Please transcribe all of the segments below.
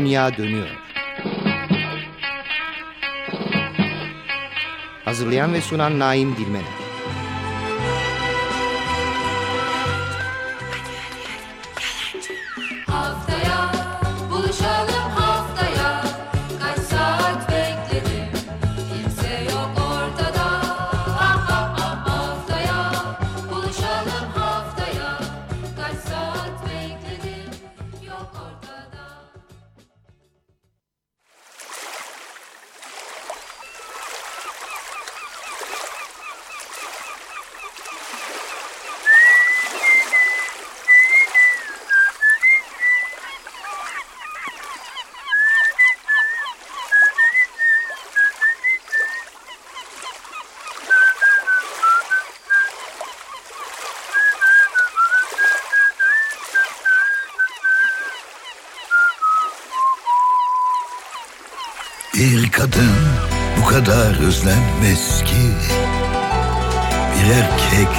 Dünya Dönüyor. Hazırlayan ve sunan Naim Dilmener. Özlenmez ki. Bir erkek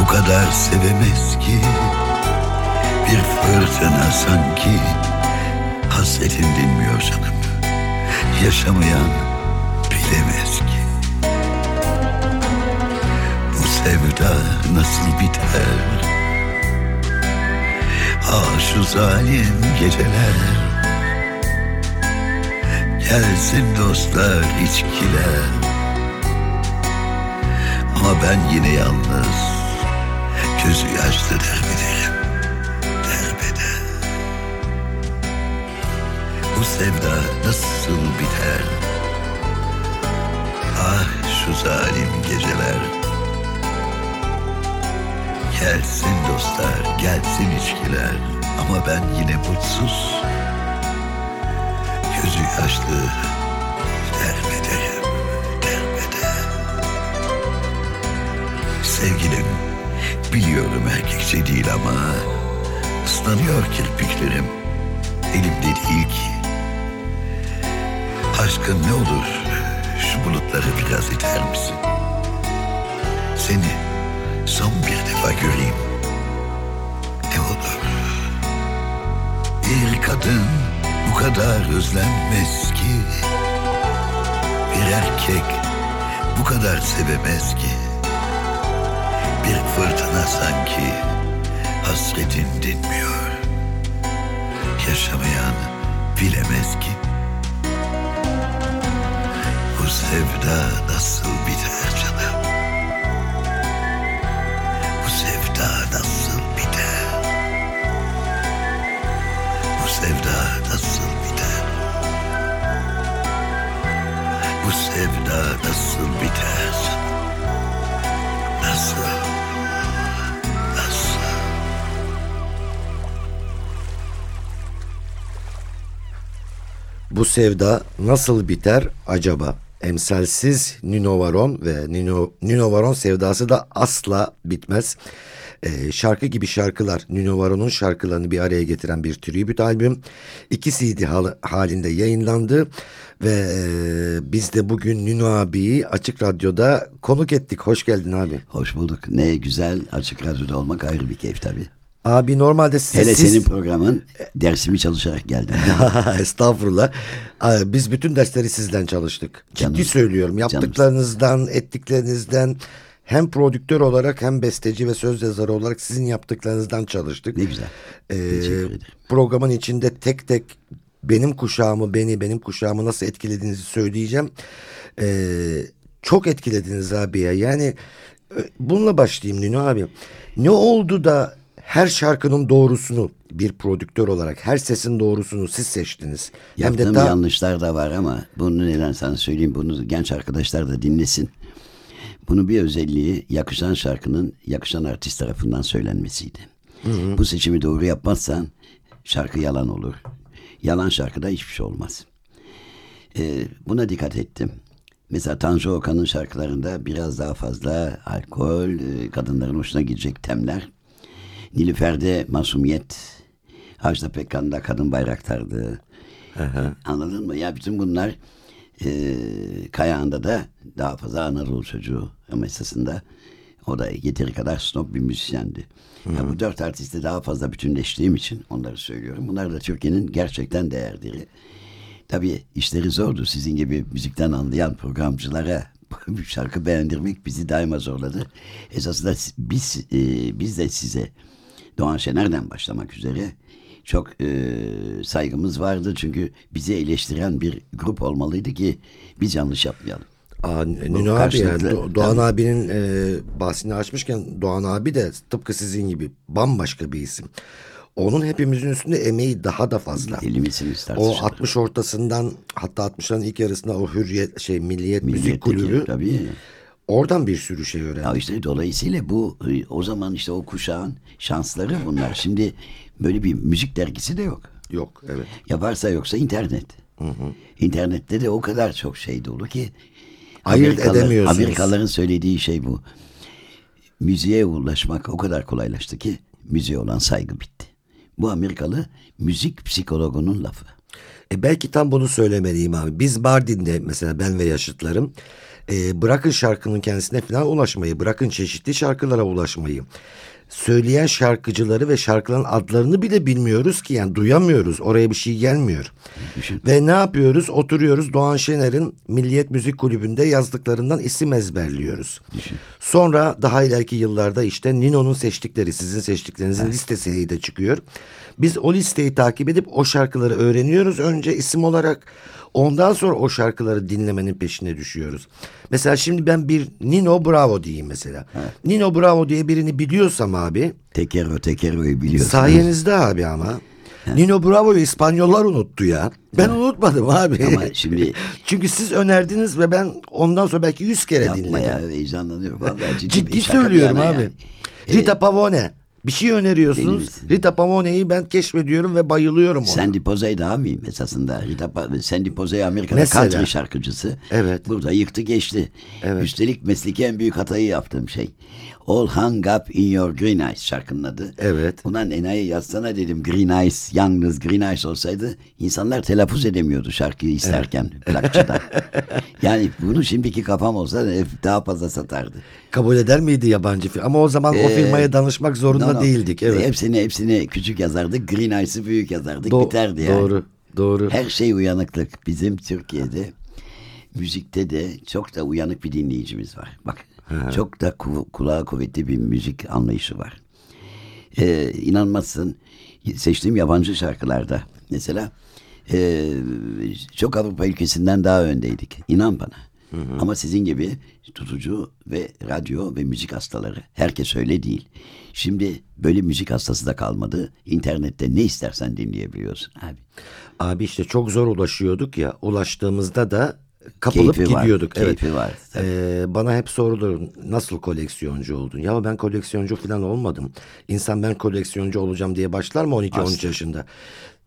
bu kadar sevemez ki. Bir fırtına sanki Hasretin dinmiyor canım Yaşamayan bilemez ki. Bu sevda nasıl biter? Ah şu zalim geceler Gelsin dostlar içkiler. Ama ben yine yalnız Gözü yaşlı derbederim Derbeder. Bu sevda nasıl biter? Ah şu zalim geceler. Gelsin dostlar gelsin içkiler. Ama ben yine mutsuz gözü yaşlı derbederim, derbeder. Sevgilim, biliyorum erkekçe değil ama ıslanıyor kirpiklerim. Elimde değil ki. Aşkın ne olur şu bulutları biraz iter misin? Seni son bir defa göreyim. Ne olur. Bir kadın bu kadar özlenmez ki. Bir erkek bu kadar sevemez ki. Bir fırtına sanki hasretin dinmiyor. Yaşamayan bilemez ki. Bu sevda nasıl biter sevda nasıl biter acaba? Emsalsiz Nino Varon ve Nino, Nino Varon sevdası da asla bitmez. Ee, şarkı gibi şarkılar Nino Varon'un şarkılarını bir araya getiren bir tribüt albüm. İki CD hal- halinde yayınlandı ve e, biz de bugün Nino abiyi Açık Radyo'da konuk ettik. Hoş geldin abi. Hoş bulduk. Ne güzel açık radyoda olmak ayrı bir keyif tabii. Abi normalde size Hele siz... senin programın dersimi çalışarak geldim. Estağfurullah. Aa, Biz bütün dersleri sizden çalıştık. Canım. Ciddi söylüyorum. Canım. Yaptıklarınızdan, ettiklerinizden hem prodüktör olarak hem besteci ve söz yazarı olarak sizin yaptıklarınızdan çalıştık. Ne güzel. Ee, programın içinde tek tek benim kuşağımı, beni, benim kuşağımı nasıl etkilediğinizi söyleyeceğim. Ee, çok etkilediniz abi ya. Yani e, bununla başlayayım Nino abi. Ne oldu da her şarkının doğrusunu bir prodüktör olarak her sesin doğrusunu siz seçtiniz. Hem Yaptığım de daha yanlışlar da var ama bunu neden sana söyleyeyim bunu genç arkadaşlar da dinlesin. Bunun bir özelliği yakışan şarkının yakışan artist tarafından söylenmesiydi. Bu seçimi doğru yapmazsan şarkı yalan olur. Yalan şarkıda hiçbir şey olmaz. Ee, buna dikkat ettim. Mesela Tanju Okan'ın şarkılarında biraz daha fazla alkol, e, kadınların hoşuna gidecek temler. Nilüfer'de masumiyet, Hacda Pekkan'da kadın bayraktardı. Anladın mı? Ya bütün bunlar e, Kayağında da daha fazla Anadolu çocuğu ama esasında O da yeteri kadar snob bir müzisyendi. Ya bu dört artistle daha fazla bütünleştiğim için onları söylüyorum. Bunlar da Türkiye'nin gerçekten değerleri. Tabii işleri zordu. Sizin gibi müzikten anlayan programcılara bir şarkı beğendirmek bizi daima zorladı. Esasında biz e, biz de size Doğan Şener'den başlamak üzere çok e, saygımız vardı. Çünkü bizi eleştiren bir grup olmalıydı ki biz yanlış yapmayalım. Aa, Nino abi yani Do- Doğan abinin e, bahsini açmışken Doğan abi de tıpkı sizin gibi bambaşka bir isim. Onun hepimizin üstünde emeği daha da fazla. O 60 ortasından hatta 60'ların ilk yarısında o Hürriyet şey Milliyet Müzik Milliyetteki, Kulübü Tabii. Oradan bir sürü şey Ya öğrendik. işte dolayısıyla bu e, o zaman işte o kuşağın şansları bunlar. Şimdi böyle bir müzik dergisi de yok. Yok evet. Ya varsa yoksa internet. İnternette de o kadar çok şey dolu ki Ayırt Amerikalı- edemiyorsunuz. Amerikalıların söylediği şey bu. Müziğe ulaşmak o kadar kolaylaştı ki müziğe olan saygı bitti. Bu Amerikalı müzik psikologunun lafı. E belki tam bunu söylemeliyim abi. Biz Mardin'de mesela ben ve yaşıtlarım e, bırakın şarkının kendisine falan ulaşmayı, bırakın çeşitli şarkılara ulaşmayı. Söyleyen şarkıcıları ve şarkıların adlarını bile bilmiyoruz ki yani duyamıyoruz. Oraya bir şey gelmiyor. Ve ne yapıyoruz? Oturuyoruz Doğan Şener'in Milliyet Müzik Kulübü'nde yazdıklarından isim ezberliyoruz. Sonra daha ileriki yıllarda işte Nino'nun seçtikleri, sizin seçtiklerinizin listesi de çıkıyor. Biz o listeyi takip edip o şarkıları öğreniyoruz önce isim olarak. Ondan sonra o şarkıları dinlemenin peşine düşüyoruz. Mesela şimdi ben bir Nino Bravo diyeyim mesela. Nino Bravo diye birini biliyorsam abi Tekero tekero'yu biliyorsunuz. sayenizde abi ama. Nino Bravo'yu İspanyollar unuttu ya. Ben unutmadım abi. Ama şimdi- Çünkü siz önerdiniz ve ben ondan sonra belki yüz kere Yapma dinledim. ya heyecanlanıyorum. Vallahi ciddi, Ciddi söylüyorum abi. yani. Rita Pavone. Bir şey öneriyorsunuz. Benim- Rita Pavone'yi ben keşfediyorum ve bayılıyorum ona. Sandy Posey daha mıyım esasında? Rita Pa- Sandy Posey Amerika'da Mesela. country şarkıcısı. Evet. Burada yıktı geçti. Evet. Üstelik mesleki en büyük hatayı yaptığım şey. All Hung Up in Your Green Eyes şarkının adı. Evet. Ulan enayi yazsana dedim Green Eyes, yalnız Green Eyes olsaydı insanlar telaffuz edemiyordu şarkıyı isterken plakçıda. yani bunu şimdiki kafam olsa daha fazla satardı. Kabul eder miydi yabancı film? Ama o zaman o Ee, firmaya danışmak zorunda No, no. değildik. Evet. Hepsini hepsini küçük yazardık. Green Eyes'ı büyük yazardık. Do- Biterdi yani. Doğru. Doğru. Her şey uyanıklık. Bizim Türkiye'de müzikte de çok da uyanık bir dinleyicimiz var. Bak çok da ku- kulağa kuvvetli bir müzik anlayışı var. Ee, inanmazsın seçtiğim yabancı şarkılarda mesela e, çok Avrupa ülkesinden daha öndeydik. İnan bana. Ama sizin gibi tutucu ve radyo ve müzik hastaları. Herkes öyle değil. Şimdi böyle müzik hastası da kalmadı. İnternette ne istersen dinleyebiliyorsun abi. Abi işte çok zor ulaşıyorduk ya. Ulaştığımızda da kapılıp Keyfi var, gidiyorduk. keyfi evet. var, tabii. Ee, bana hep sorulur nasıl koleksiyoncu oldun? Ya ben koleksiyoncu falan olmadım. İnsan ben koleksiyoncu olacağım diye başlar mı 12-13 Asla. yaşında?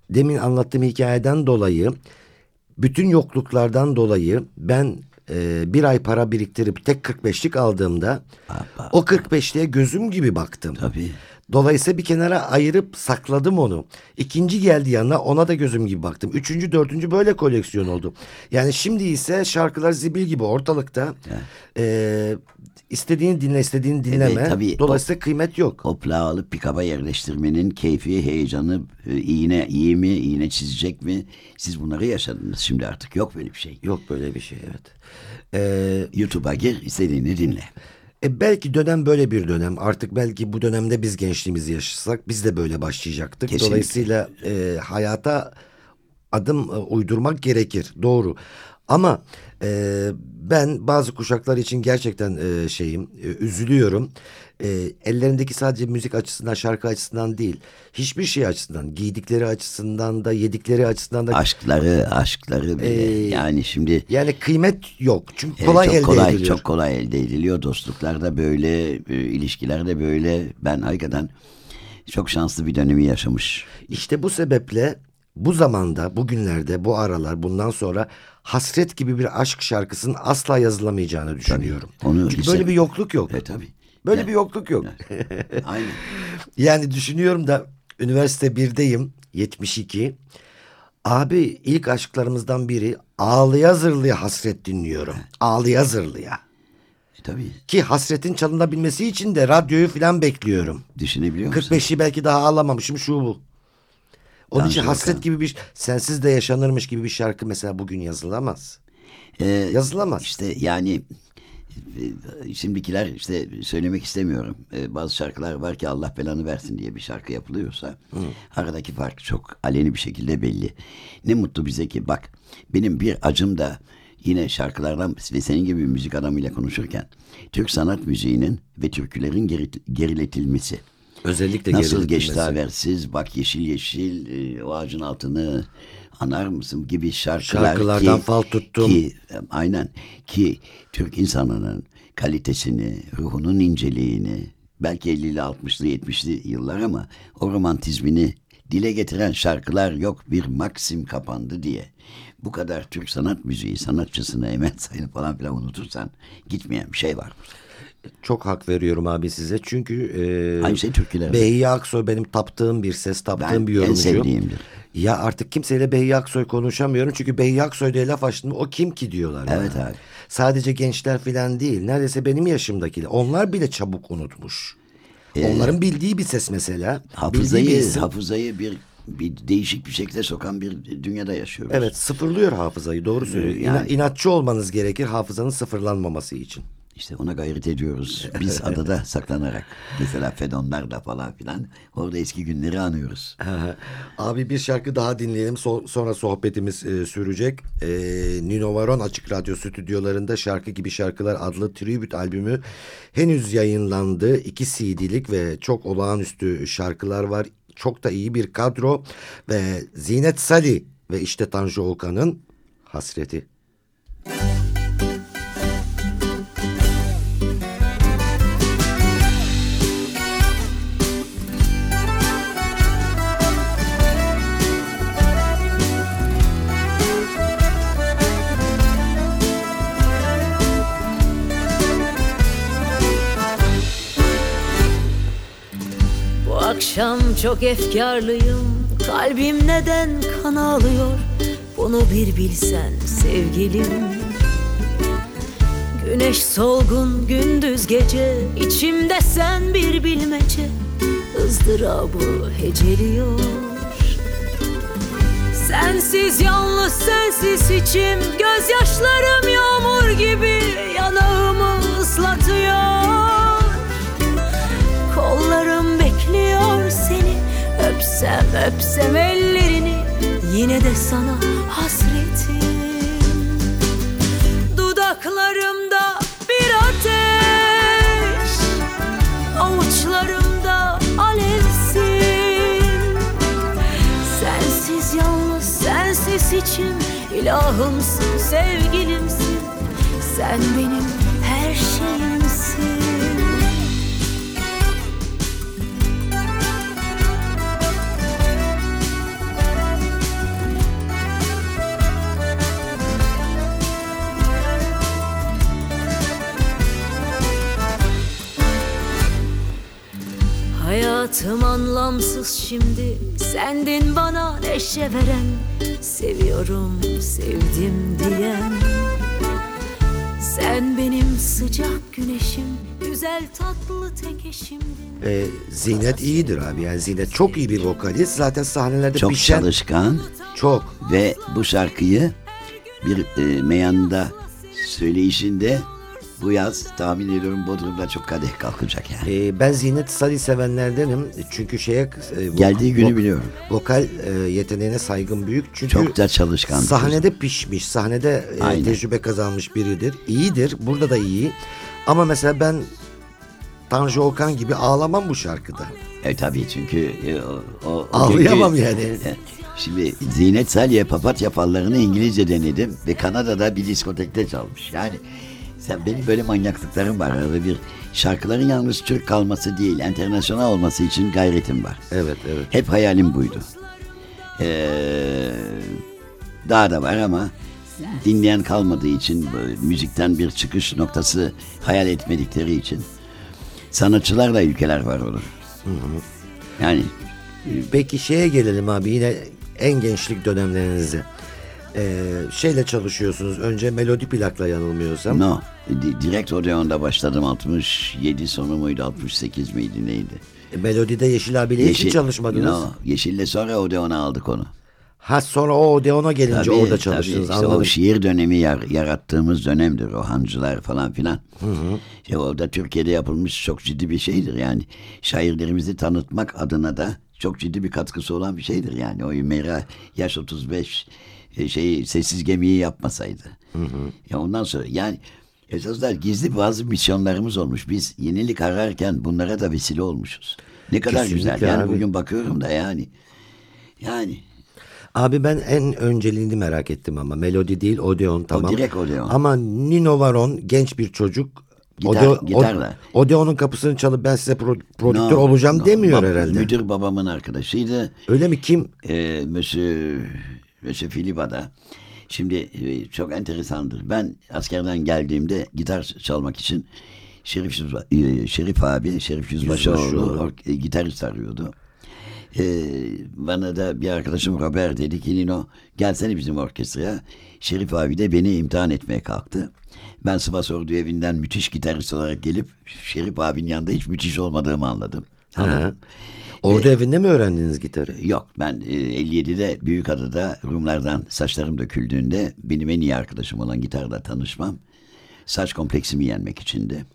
Demin anlattığım hikayeden dolayı bütün yokluklardan dolayı ben e, bir ay para biriktirip tek 45'lik aldığımda Baba. o 45'liğe gözüm gibi baktım. Tabii. Dolayısıyla bir kenara ayırıp sakladım onu. İkinci geldi yanına ona da gözüm gibi baktım. Üçüncü, dördüncü böyle koleksiyon oldu. Yani şimdi ise şarkılar zibil gibi ortalıkta. Ee, istediğini dinle, istediğini dinleme. Evet, tabii. Dolayısıyla kıymet yok. O plağı alıp pikaba yerleştirmenin keyfi, heyecanı, e, iğne iyi mi, iğne çizecek mi? Siz bunları yaşadınız. Şimdi artık yok böyle bir şey. Yok böyle bir şey evet. Ee, YouTube'a gir, istediğini dinle. E belki dönem böyle bir dönem. Artık belki bu dönemde biz gençliğimizi yaşasak biz de böyle başlayacaktık. Kesinlikle. Dolayısıyla e, hayata adım e, uydurmak gerekir. Doğru. Ama e, ben bazı kuşaklar için gerçekten e, şeyim e, üzülüyorum. E, ellerindeki sadece müzik açısından, şarkı açısından değil, hiçbir şey açısından, giydikleri açısından da, yedikleri açısından da Aşkları, aşkları bile. Ee, yani şimdi yani kıymet yok. Çünkü e, kolay çok elde kolay, ediliyor. çok kolay elde ediliyor. Dostluklar da böyle, e, ilişkiler de böyle. Ben hakikaten çok şanslı bir dönemi yaşamış. İşte bu sebeple bu zamanda, bugünlerde, bu aralar, bundan sonra hasret gibi bir aşk şarkısının asla yazılamayacağını düşünüyorum. Onu Çünkü hisse- böyle bir yokluk yok. E tabii. Böyle Ya, bir yokluk yok. Aynen. yani düşünüyorum da üniversite 1'deyim, 72. Abi ilk aşklarımızdan biri ağlıya zırlıya hasret dinliyorum. Ağlıya zırlıya. Tabii. Ki hasretin çalınabilmesi için de radyoyu falan bekliyorum. Düşünebiliyor musun? 45'i belki daha ağlamamışım şu bu. Onun Tanju için hasret Okan. gibi bir sensiz de yaşanırmış gibi bir şarkı mesela bugün yazılamaz. Ee, Yazılamaz. İşte yani e, şimdikiler işte söylemek istemiyorum. Ee, bazı şarkılar var ki Allah belanı versin diye bir şarkı yapılıyorsa aradaki fark çok aleni bir şekilde belli. Ne mutlu bize ki bak benim bir acım da yine şarkılardan ve senin gibi bir müzik adamıyla konuşurken Türk sanat müziğinin ve türkülerin geri, geriletilmesi. Özellikle Nasıl geçti habersiz bak yeşil yeşil e, o ağacın altını anar mısın gibi şarkılar Şarkılardan ki, fal tuttum. ki e, aynen ki Türk insanının kalitesini ruhunun inceliğini belki 50'li 60'lı 70'li yıllar ama o romantizmini dile getiren şarkılar yok bir Maxim kapandı diye. Bu kadar Türk sanat müziği sanatçısını Emel Sayın falan filan unutursan gitmeyen bir şey var. Çok hak veriyorum abi size. Çünkü e, Aynı şey türküler. Behiye Aksoy benim taptığım bir ses, taptığım Ben bir en yorumcu. sevdiğimdir. Ya artık kimseyle Behiye Aksoy konuşamıyorum. Çünkü Behiye Aksoy diye laf açtım. O kim ki diyorlar. bana. Evet abi. Sadece gençler falan değil. Neredeyse benim yaşımdakiler. Onlar bile çabuk unutmuş. Onların bildiği bir ses mesela. bildiği bir hafızayı isim. hafızayı bir bir değişik bir şekilde sokan bir dünyada yaşıyoruz. Evet sıfırlıyor hafızayı doğru söylüyor. yani- İna- inatçı olmanız gerekir hafızanın sıfırlanmaması için. İşte ona gayret ediyoruz. Biz adada saklanarak. Mesela Fedonlar'da falan filan. Orada eski günleri anıyoruz. Abi bir şarkı daha dinleyelim So- sonra sohbetimiz e, sürecek. E, Nino Varon Açık Radyo stüdyolarında Şarkı Gibi Şarkılar adlı tribüt albümü henüz yayınlandı. İki CD'lik ve çok olağanüstü şarkılar var. Çok da iyi bir kadro ve Zinet Sali ve işte Tanju Okan'ın Hasreti. Akşam çok efkarlıyım. Kalbim neden kan ağlıyor? Bunu bir bilsen sevgilim. Güneş solgun gündüz gece. İçimde sen bir bilmece. Izdırabı heceliyor. Sensiz yalnız sensiz içim. Gözyaşlarım yağmur gibi. Yanağımı ıslatıyor. Kollarım bekliyor Öpsem öpsem ellerini Yine de sana hasretim. Dudaklarımda bir ateş Avuçlarımda alevsin. Sensiz yalnız sensiz içim ilahımsın sevgilimsin. Sen benim her şeyimsin Hayatım anlamsız şimdi Sendin bana neşe veren Seviyorum sevdim diyen Sen benim sıcak güneşim Güzel tatlı tek eşimdin E, Zinet iyidir abi yani Zinet çok iyi bir vokalist. Zaten sahnelerde Çok pişen çalışkan çok. ve bu şarkıyı bir e, meyanda söyleyişinde bu yaz tahmin ediyorum Bodrum'da çok kadeh kalkacak yani. E, ben Zinet Salih sevenlerdenim. Çünkü şeye e, Geldiği günü biliyorum. Vokal e, yeteneğine saygım büyük. Çünkü Çok da çalışkan. sahnede pişmiş, sahnede e, tecrübe kazanmış biridir. İyidir. Burada da iyi. Ama mesela ben Tanju Okan gibi ağlamam bu şarkıda. E tabii çünkü e, o, o, Ağlayamam günkü- yani. E, Şimdi Zinet Salih'e papatya fallarını İngilizce denedim ve Kanada'da bir diskotekte çalmış. Yani sen benim böyle manyaklıklarım var. Arada bir şarkıların yalnız Türk kalması değil, internasyonel olması için gayretim var. Evet, evet. Hep hayalim buydu. Ee, daha da var ama dinleyen kalmadığı için böyle müzikten bir çıkış noktası hayal etmedikleri için sanatçılarla ülkeler var olur. Yani Peki şeye gelelim abi yine en gençlik dönemlerinize. Ee, şeyle çalışıyorsunuz. Önce melodi plakla yanılmıyorsam. No. di- Direkt Odeon'da başladım. 67 sonu muydu? 68 miydi neydi? E, melodide Yeşil abiyle hiç mi çalışmadınız? No. Yeşil'le sonra Odeon'a aldık onu. Ha sonra o Odeon'a gelince Tabii, orada tabii. çalıştınız. İşte Anladım. o şiir dönemi yar- yarattığımız dönemdir o hancılar falan filan. İşte o da Türkiye'de yapılmış çok ciddi bir şeydir yani. Şairlerimizi tanıtmak adına da çok ciddi bir katkısı olan bir şeydir yani. O Ümeyra yaş 35 e, şey sessiz gemiyi yapmasaydı. Ya ondan sonra yani esaslar gizli bazı misyonlarımız olmuş. Biz yenilik ararken bunlara da vesile olmuşuz. Ne kadar Kesinlikle güzel. Yani abi. bugün bakıyorum da yani. Yani Abi ben en önceliğini merak ettim ama melodi değil Odeon tamam. direkt Odeon. Ama Nino Varon genç bir çocuk. Gitar- Ode- gitarla. O- Odeon'un kapısını çalıp ben size pro- prodüktör No, olacağım no. demiyor Bab- herhalde. Müdür babamın arkadaşıydı. Öyle mi kim? Ee, Monsieur, Monsieur Filipa'da. Şimdi e, çok enteresandır. Ben askerden geldiğimde gitar çalmak için Şerif, e, Şerif abi, Şerif Yüzbaşıoğlu e, gitarist arıyordu. Ee, bana da bir arkadaşım Robert dedi ki Nino gelsene bizim orkestraya. Şerif abi de beni imtihan etmeye kalktı. Ben Sivas Ordu evinden müthiş gitarist olarak gelip Şerif abinin yanında hiç müthiş olmadığımı anladım. Anladım. Orada evinde mi öğrendiniz gitarı? Yok ben e, 57'de Büyükada'da Rumlardan saçlarım döküldüğünde benim en iyi arkadaşım olan gitarla tanışmam saç kompleksimi yenmek içindi.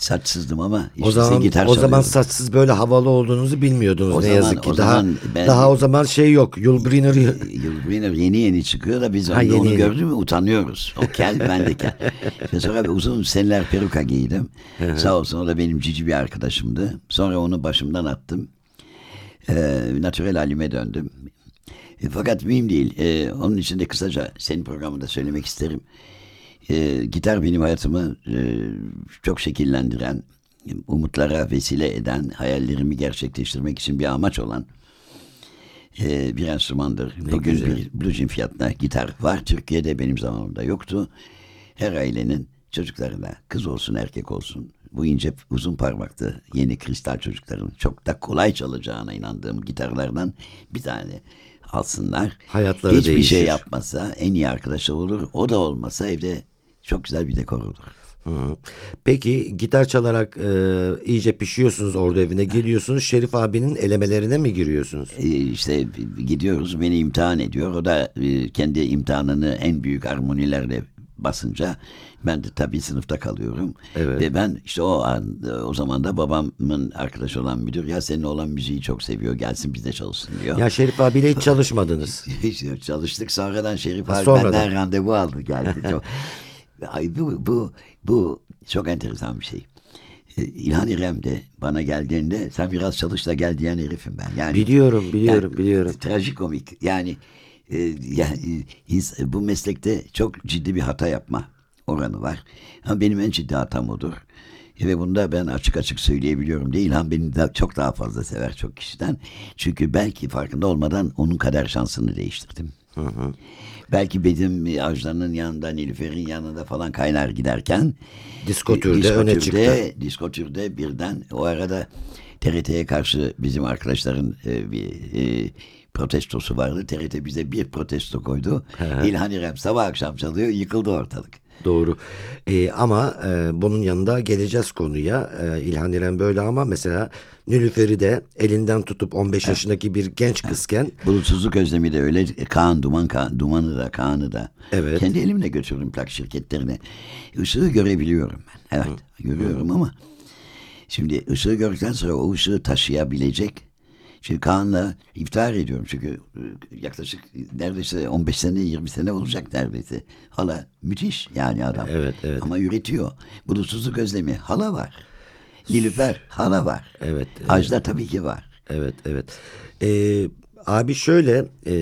Saçsızdım ama işte O zaman gitar o zaman saçsız böyle havalı olduğunuzu bilmiyordunuz O ne zaman- yazık ki. daha ben- daha o zaman şey yok. Yulbriner Yılbriner yeni yeni çıkıyor da biz Ha, onu, yeni onu yeni. gördük mü utanıyoruz. O kel ben de kel. Ve sonra uzun seneler peruka giydim. Sağ olsun o da benim cici bir arkadaşımdı. Sonra onu başımdan attım. Ee, natürel halime döndüm. E, fakat mühim değil. E, onun için de kısaca senin programında söylemek isterim. E, gitar benim hayatımı e, çok şekillendiren, umutlara vesile eden, hayallerimi gerçekleştirmek için bir amaç olan e, bir enstrümandır. Bugün güzel. bir blue jean fiyatına gitar var. Türkiye'de benim zamanımda yoktu. Her ailenin çocuklarına kız olsun erkek olsun bu ince uzun parmaklı yeni kristal çocukların çok da kolay çalacağına inandığım gitarlardan bir tane alsınlar. Hayatları Hiçbir değişir. şey yapmasa en iyi arkadaşı olur. O da olmasa evde çok güzel bir dekor olur. Hı. Peki gitar çalarak e, iyice pişiyorsunuz orada evine geliyorsunuz. Şerif abinin elemelerine mi giriyorsunuz? E, işte gidiyoruz beni imtihan ediyor. O da e, kendi imtihanını en büyük armonilerle basınca ben de tabii sınıfta kalıyorum. Evet. Ve ben işte o an o zaman da babamın arkadaşı olan müdür ya senin olan müziği çok seviyor gelsin bizde çalışsın diyor. Ya Şerif abiyle hiç çalışmadınız. İşte çalıştık sonradan Şerif Ha, abi sonradan. benden randevu aldı geldi. Çok, Ay, bu, bu, bu çok enteresan bir şey. E, İlhan İrem de bana geldiğinde sen biraz çalış da gel diyen herifim ben. Yani, Biliyorum, biliyorum, biliyorum. Trajikomik. Yani, e, yani ins- bu meslekte çok ciddi bir hata yapma oranı var. Ama benim en ciddi hatam odur. E, Ve bunu da ben açık açık söyleyebiliyorum. Değil İlhan beni de çok daha fazla sever çok kişiden. Çünkü belki farkında olmadan onun kader şansını değiştirdim. Belki benim Ajdan'ın yanında, Nilüfer'in yanında falan kaynar giderken Disko türde disko öne çıktı. Disko türde birden o arada TRT'ye karşı bizim arkadaşların e, bir e, protestosu vardı. TRT bize bir protesto koydu. İlhan İrem sabah akşam çalıyor yıkıldı ortalık. Doğru. E, ama e, bunun yanında geleceğiz konuya. E, İlhan İrem böyle ama mesela Nülüfer'i de elinden tutup 15 yaşındaki bir genç kızken Bulutsuzluk özlemi de öyle. E, Kaan Duman, Kaan, Duman'ı da Kaan'ı da. Evet. Kendi elimle götürdüm plak şirketlerine. Işığı görebiliyorum ben. Evet görüyorum ama şimdi ışığı gördükten sonra o ışığı taşıyabilecek Şimdi Kaan'la iftihar ediyorum çünkü e, yaklaşık neredeyse 15 sene 20 sene olacak neredeyse. Hala müthiş yani adam. Evet, evet. Ama üretiyor. Bulutsuzluk özlemi hala var. Nilüfer hala var. Evet, Ajda tabii ki var. Evet, evet. Ee, abi şöyle, e,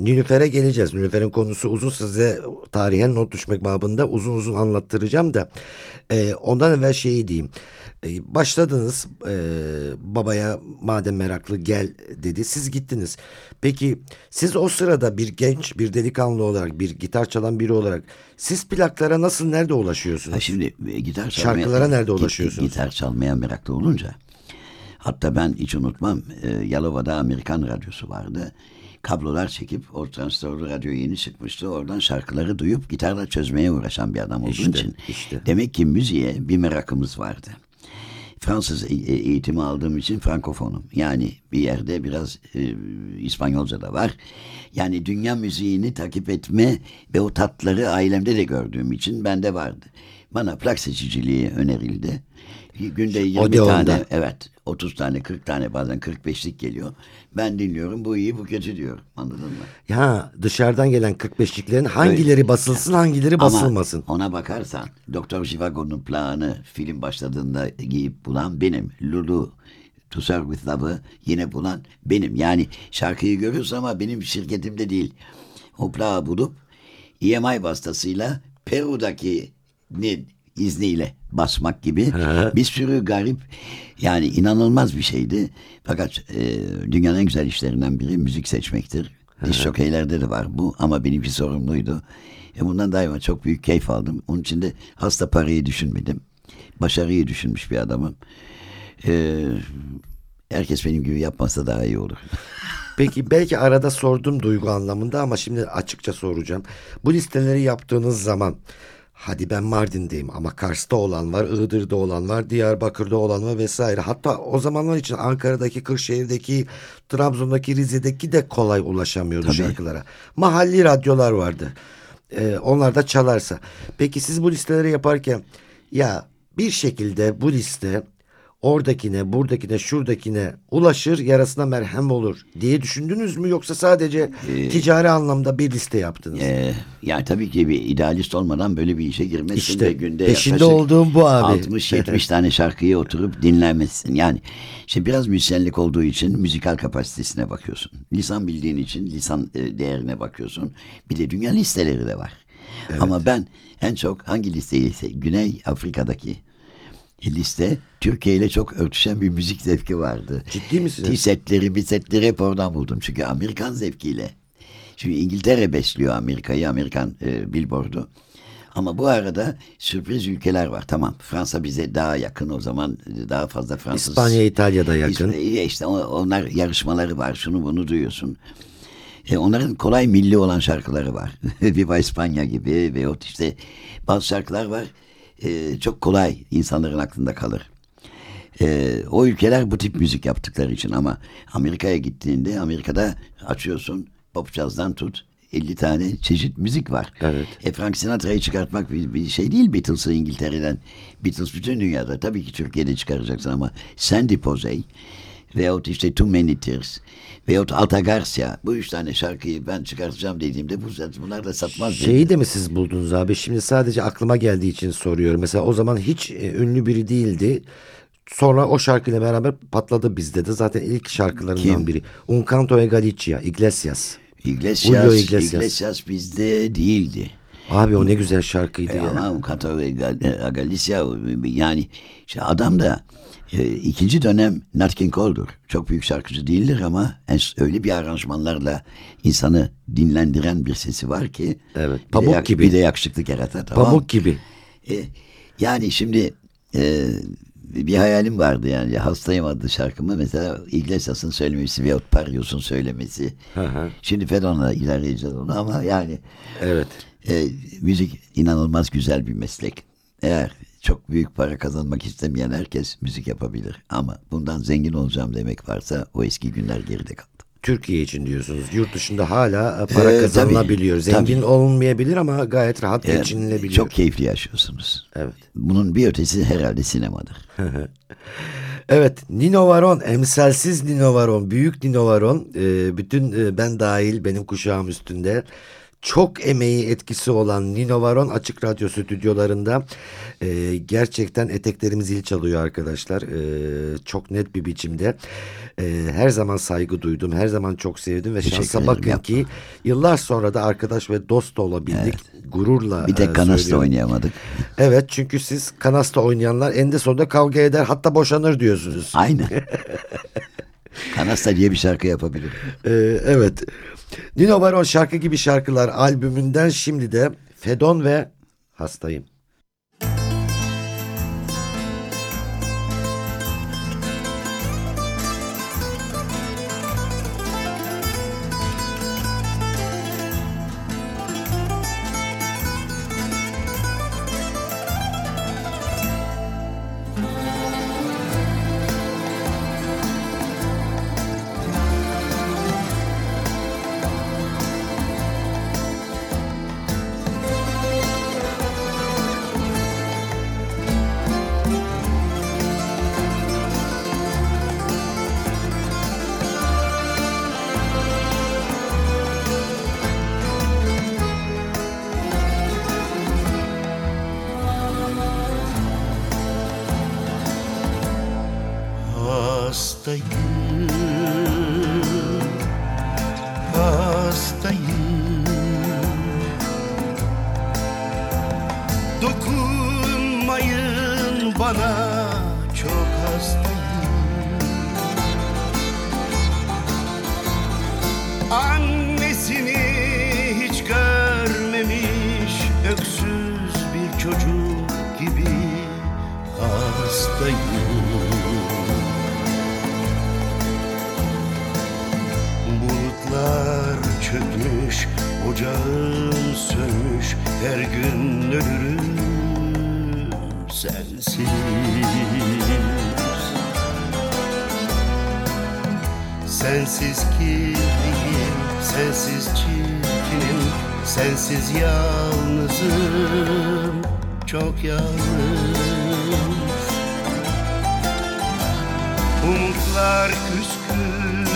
Nilüfer'e geleceğiz. Nilüfer'in konusu uzun size tarihen not düşmek babında uzun uzun anlattıracağım da. e, ondan evvel şeyi diyeyim. E, başladınız e, babaya madem meraklı gel dedi. Siz gittiniz. Peki siz o sırada bir genç, bir delikanlı olarak, bir gitar çalan biri olarak siz plaklara nasıl, nerede ulaşıyorsunuz? Ha şimdi e, gitar çalmaya, Şarkılara nerede ulaşıyorsunuz? Gitar çalmaya meraklı olunca hatta ben hiç unutmam e, Yalova'da Amerikan radyosu vardı. Kablolar çekip o transistörlü radyo yeni çıkmıştı. Oradan şarkıları duyup gitarla çözmeye uğraşan bir adam olduğum İşte, için. işte. Demek ki müziğe bir merakımız vardı. Fransız e- e- eğitimi aldığım için frankofonum. Yani bir yerde biraz e, İspanyolca da var. Yani dünya müziğini takip etme ve o tatları ailemde de gördüğüm için bende vardı. Bana plak seçiciliği önerildi. Günde 20 Odeon'da. tane, evet 30 tane 40 tane bazen 45'lik geliyor. Ben dinliyorum bu iyi bu kötü diyorum anladın mı? Ya dışarıdan gelen 45'liklerin hangileri basılsın hangileri basılmasın. Ama ona bakarsan Doktor Jivago'nun plağını film başladığında giyip bulan benim. Lulu Serve With Love'ı yine bulan benim. Yani şarkıyı görüyorsun ama benim şirketimde değil. O plağı bulup EMI vasıtasıyla Peru'daki izniyle basmak gibi bir sürü garip yani inanılmaz bir şeydi. Fakat e, dünyanın en güzel işlerinden biri müzik seçmektir. Diş jokeylerde de var bu ama benimki sorumluydu. E bundan daima çok büyük keyif aldım. Onun için de hasta parayı düşünmedim. Başarıyı düşünmüş bir adamım. E, herkes benim gibi yapmasa daha iyi olur. Peki belki arada sorduğum duygu anlamında ama şimdi açıkça soracağım. Bu listeleri yaptığınız zaman hadi ben Mardin'deyim ama Kars'ta olan var, Iğdır'da olan var, Diyarbakır'da olan var vesaire. Hatta o zamanlar için Ankara'daki, Kırşehir'deki, Trabzon'daki, Rize'deki de kolay ulaşamıyordu Tabii. şarkılara. Mahalli radyolar vardı. Ee, onlar da çalarsa. Peki siz bu listeleri yaparken ya bir şekilde bu liste oradakine, buradakine, şuradakine ulaşır, yarasına merhem olur diye düşündünüz mü yoksa sadece ticari anlamda bir liste yaptınız? Ee, yani tabii ki bir idealist olmadan böyle bir işe girmezsin İşte, ve günde peşinde olduğum bu abi. 60-70 tane şarkıyı oturup dinlemezsin. Yani işte biraz müzisyenlik olduğu için müzikal kapasitesine bakıyorsun. Lisan bildiğin için lisan e, değerine bakıyorsun. Bir de dünya listeleri de var. Ama ben en çok hangi listeyi ise Güney Afrika'daki liste Türkiye ile çok örtüşen bir müzik zevki vardı. Ciddi misiniz? T-setleri, bisetleri hep oradan buldum. Çünkü Amerikan zevkiyle. Çünkü İngiltere besliyor Amerika'yı, Amerikan e, Billboard'u. Ama bu arada sürpriz ülkeler var. Tamam Fransa bize daha yakın o zaman daha fazla Fransız. İspanya, İtalya'da yakın. İşte, işte onlar yarışmaları var. Şunu bunu duyuyorsun. E, onların kolay milli olan şarkıları var. Viva İspanya gibi veyahut işte bazı şarkılar var. E, çok kolay insanların aklında kalır. E, o ülkeler bu tip müzik yaptıkları için ama Amerika'ya gittiğinde Amerika'da açıyorsun pop jazz'dan tut 50 tane çeşit müzik var. Evet. E Frank Sinatra'yı çıkartmak bir, bir şey değil Beatles'ı İngiltere'den. Beatles bütün dünyada tabii ki Türkiye'de çıkaracaksın ama Sandy Posey veyahut işte Too Many Tears veyahut Alta Garcia bu üç tane şarkıyı ben çıkartacağım dediğimde bu, bunlar da satmaz. dedi. Şeyi de mi siz buldunuz abi? Şimdi sadece aklıma geldiği için soruyorum. Mesela o zaman hiç e, ünlü biri değildi. Sonra o şarkıyla beraber patladı bizde de. Zaten ilk şarkılarından Kim? biri. Un Canto e Galicia, Iglesias. Iglesias, Iglesias. Iglesias. bizde değildi. Abi o ne güzel şarkıydı E ya. ama Kato ve Gal- Galicia yani işte adam da e, ikinci dönem Nat King Cole'dur. Çok büyük şarkıcı değildir ama öyle bir aranjmanlarla insanı dinlendiren bir sesi var ki. Evet, bir de pamuk yak- gibi. Bir de yakışıklı kerata tamam. Pamuk gibi. E, yani şimdi e, bir hayalim vardı yani Hastayım adlı şarkımı mesela Iglesias'ın söylemesi veyahut Parios'un söylemesi. Hı hı. Şimdi Fedon'la ilerleyeceğiz onu ama yani Evet. E, müzik inanılmaz güzel bir meslek. Eğer çok büyük para kazanmak istemeyen herkes müzik yapabilir. Ama bundan zengin olacağım demek varsa o eski günler geride kaldı. Türkiye için diyorsunuz. Yurt dışında hala para Ee, kazanılabiliyor. tabii, Zengin tabii. olunmayabilir ama gayet rahat E, geçinilebiliyor. çok keyifli yaşıyorsunuz. Evet. Bunun bir ötesi herhalde sinemadır. Evet Nino Varon emsalsiz Nino Varon büyük Nino Varon e, bütün e, ben dahil benim kuşağım üstünde çok emeği etkisi olan Nino Varon Açık Radyo stüdyolarında e, gerçekten eteklerim zil çalıyor arkadaşlar E, çok net bir biçimde E, her zaman saygı duydum her zaman çok sevdim ve Teşekkür şansa bakın yapma. ki yıllar sonra da arkadaş ve dost olabildik gururla Bir e, tek kanasta söylüyorum. oynayamadık. Evet çünkü siz kanasta oynayanlar eninde sonunda kavga eder hatta boşanır diyorsunuz. Aynen. Kanasta diye bir şarkı yapabilirim. Ee, evet. Nino Baron şarkı gibi şarkılar albümünden şimdi de Fedon ve Hastayım. Umutlar küskün,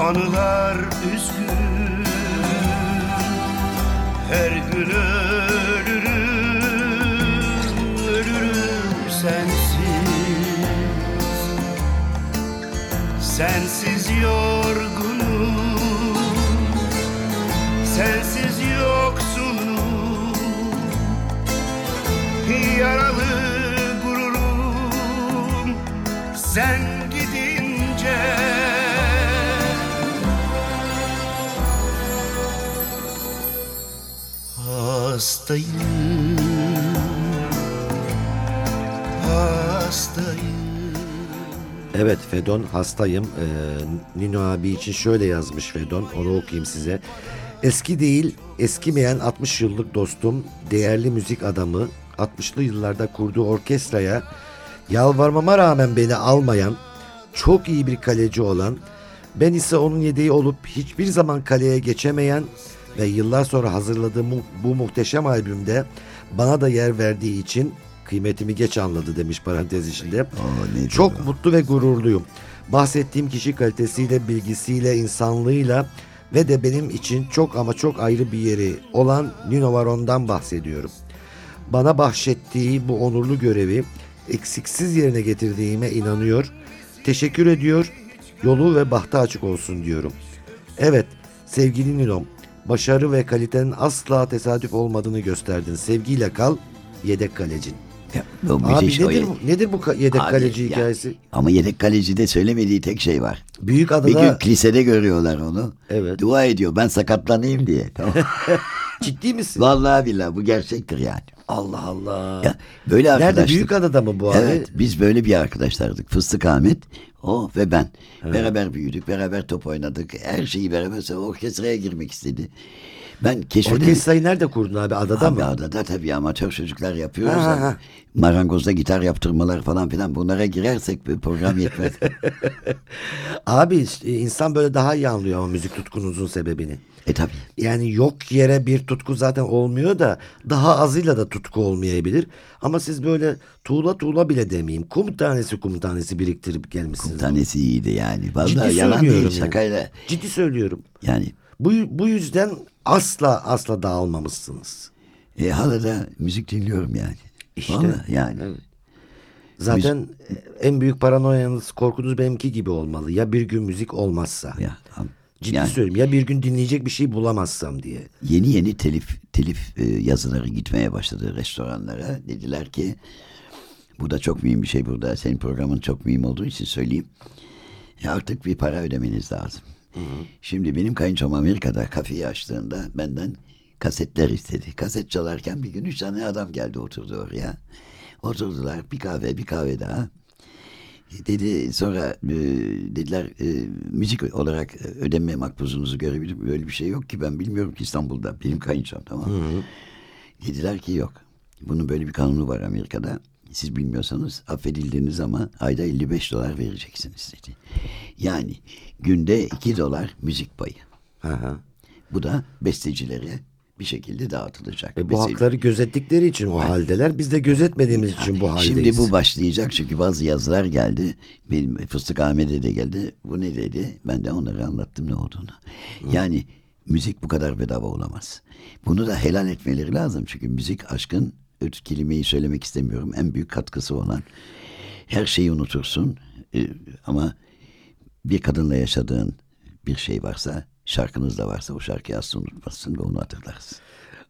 anılar üzgün, her gün ölürüm, ölürüm sensiz. Sensiz yorgunum Sensiz yoksunum Yaralı Sen gidince Hastayım Evet Fedon hastayım. Ee, Nino abi için şöyle yazmış Fedon. Onu okuyayım size. Eski değil, eskimeyen 60 yıllık dostum, değerli müzik adamı, 60'lı yıllarda kurduğu orkestraya yalvarmama rağmen beni almayan, çok iyi bir kaleci olan, ben ise onun yedeği olup hiçbir zaman kaleye geçemeyen ve yıllar sonra hazırladığım bu muhteşem albümde bana da yer verdiği için kıymetimi geç anladı demiş parantez içinde. ne Çok mutlu ve gururluyum. Bahsettiğim kişi kalitesiyle, bilgisiyle, insanlığıyla ve de benim için çok ama çok ayrı bir yeri olan Nino Varon'dan bahsediyorum. Bana bahşettiği bu onurlu görevi eksiksiz yerine getirdiğime inanıyor. Teşekkür ediyor. Yolu ve bahtı açık olsun diyorum. Evet sevgili Nino'm başarı ve kalitenin asla tesadüf olmadığını gösterdin. Sevgiyle kal yedek kalecin. Ya, bu Abi o nedir, bu- nedir bu yedek Abi, kaleci ya, hikayesi? Ama yedek kalecide söylemediği tek şey var. Büyük Bir adada gün kilisede görüyorlar onu. Evet. Dua ediyor ben sakatlanayım diye. Tamam. ciddi misin? Vallahi billahi bu gerçektir yani. Allah Allah. Ya, böyle Nerede arkadaşlık. büyük adada mı bu abi? Evet biz böyle bir arkadaşlardık. Fıstık Ahmet, o ve ben. Beraber büyüdük, beraber top oynadık. Her şeyi beraber sonra orkestraya girmek istedi. Ben keşfedemedim. Orkestrayı nerede kurdun abi? Adada Abi mı? adada tabii amatör çocuklar yapıyoruz. Ha, ha. Marangozda gitar yaptırmalar falan filan bunlara girersek bir program yetmez. Abi insan böyle daha iyi anlıyor ama müzik tutkunuzun sebebini. E tabii. Yani yok yere bir tutku zaten olmuyor da daha azıyla da tutku olmayabilir. Ama siz böyle tuğla tuğla bile demeyeyim. Kum tanesi kum tanesi biriktirip gelmişsiniz. Bir tanesi iyiydi yani. Ciddi Vallahi yalan söylüyorum değil yani. şakayla. Ciddi söylüyorum. Yani Bu, bu yüzden asla asla dağılmamışsınız. e, hala da müzik dinliyorum yani. İşte. Vallahi yani. Zaten en büyük paranoyanız, korkunuz benimki gibi olmalı. Ya bir gün müzik olmazsa. Ya, tamam. Ciddi Yani söylüyorum. Ya bir gün dinleyecek bir şey bulamazsam diye. yeni yeni telif telif e, yazıları gitmeye başladı restoranlara. Dediler ki bu da çok mühim bir şey burada. Senin programın çok mühim olduğu için söyleyeyim. Ya artık bir para ödemeniz lazım. Şimdi benim kayınçom Amerika'da kafeyi açtığında benden kasetler istedi. Kaset çalarken bir gün üç tane adam geldi oturdu oraya. Oturdular bir kahve bir kahve daha. Dedi sonra e, dediler e, müzik olarak e, ödeme makbuzunuzu görebilir miyim? Böyle bir şey yok ki ben bilmiyorum ki İstanbul'da benim kayınçom tamam mı? Dediler ki yok. Bunun böyle bir kanunu var Amerika'da. Siz bilmiyorsanız affedildiğiniz ama ayda 55 dolar vereceksiniz dedi. Yani günde 2 dolar müzik payı. Hı hı. Bu da bestecilere bir şekilde dağıtılacak. E bu Besteci- hakları gözettikleri için o haldeler. Biz de gözetmediğimiz için bu haldeyiz. Şimdi bu başlayacak çünkü bazı yazılar geldi. Benim Fıstık Ahmet'e de geldi. Bu ne dedi? Ben de onlara anlattım ne olduğunu. Yani müzik bu kadar bedava olamaz. Bunu da helal etmeleri lazım. Çünkü müzik aşkın öt kelimeyi söylemek istemiyorum. En büyük katkısı olan. her şeyi unutursun e, ama bir kadınla yaşadığın bir şey varsa şarkınız da varsa o şarkıyı asla unutmazsın ve onu hatırlarsın.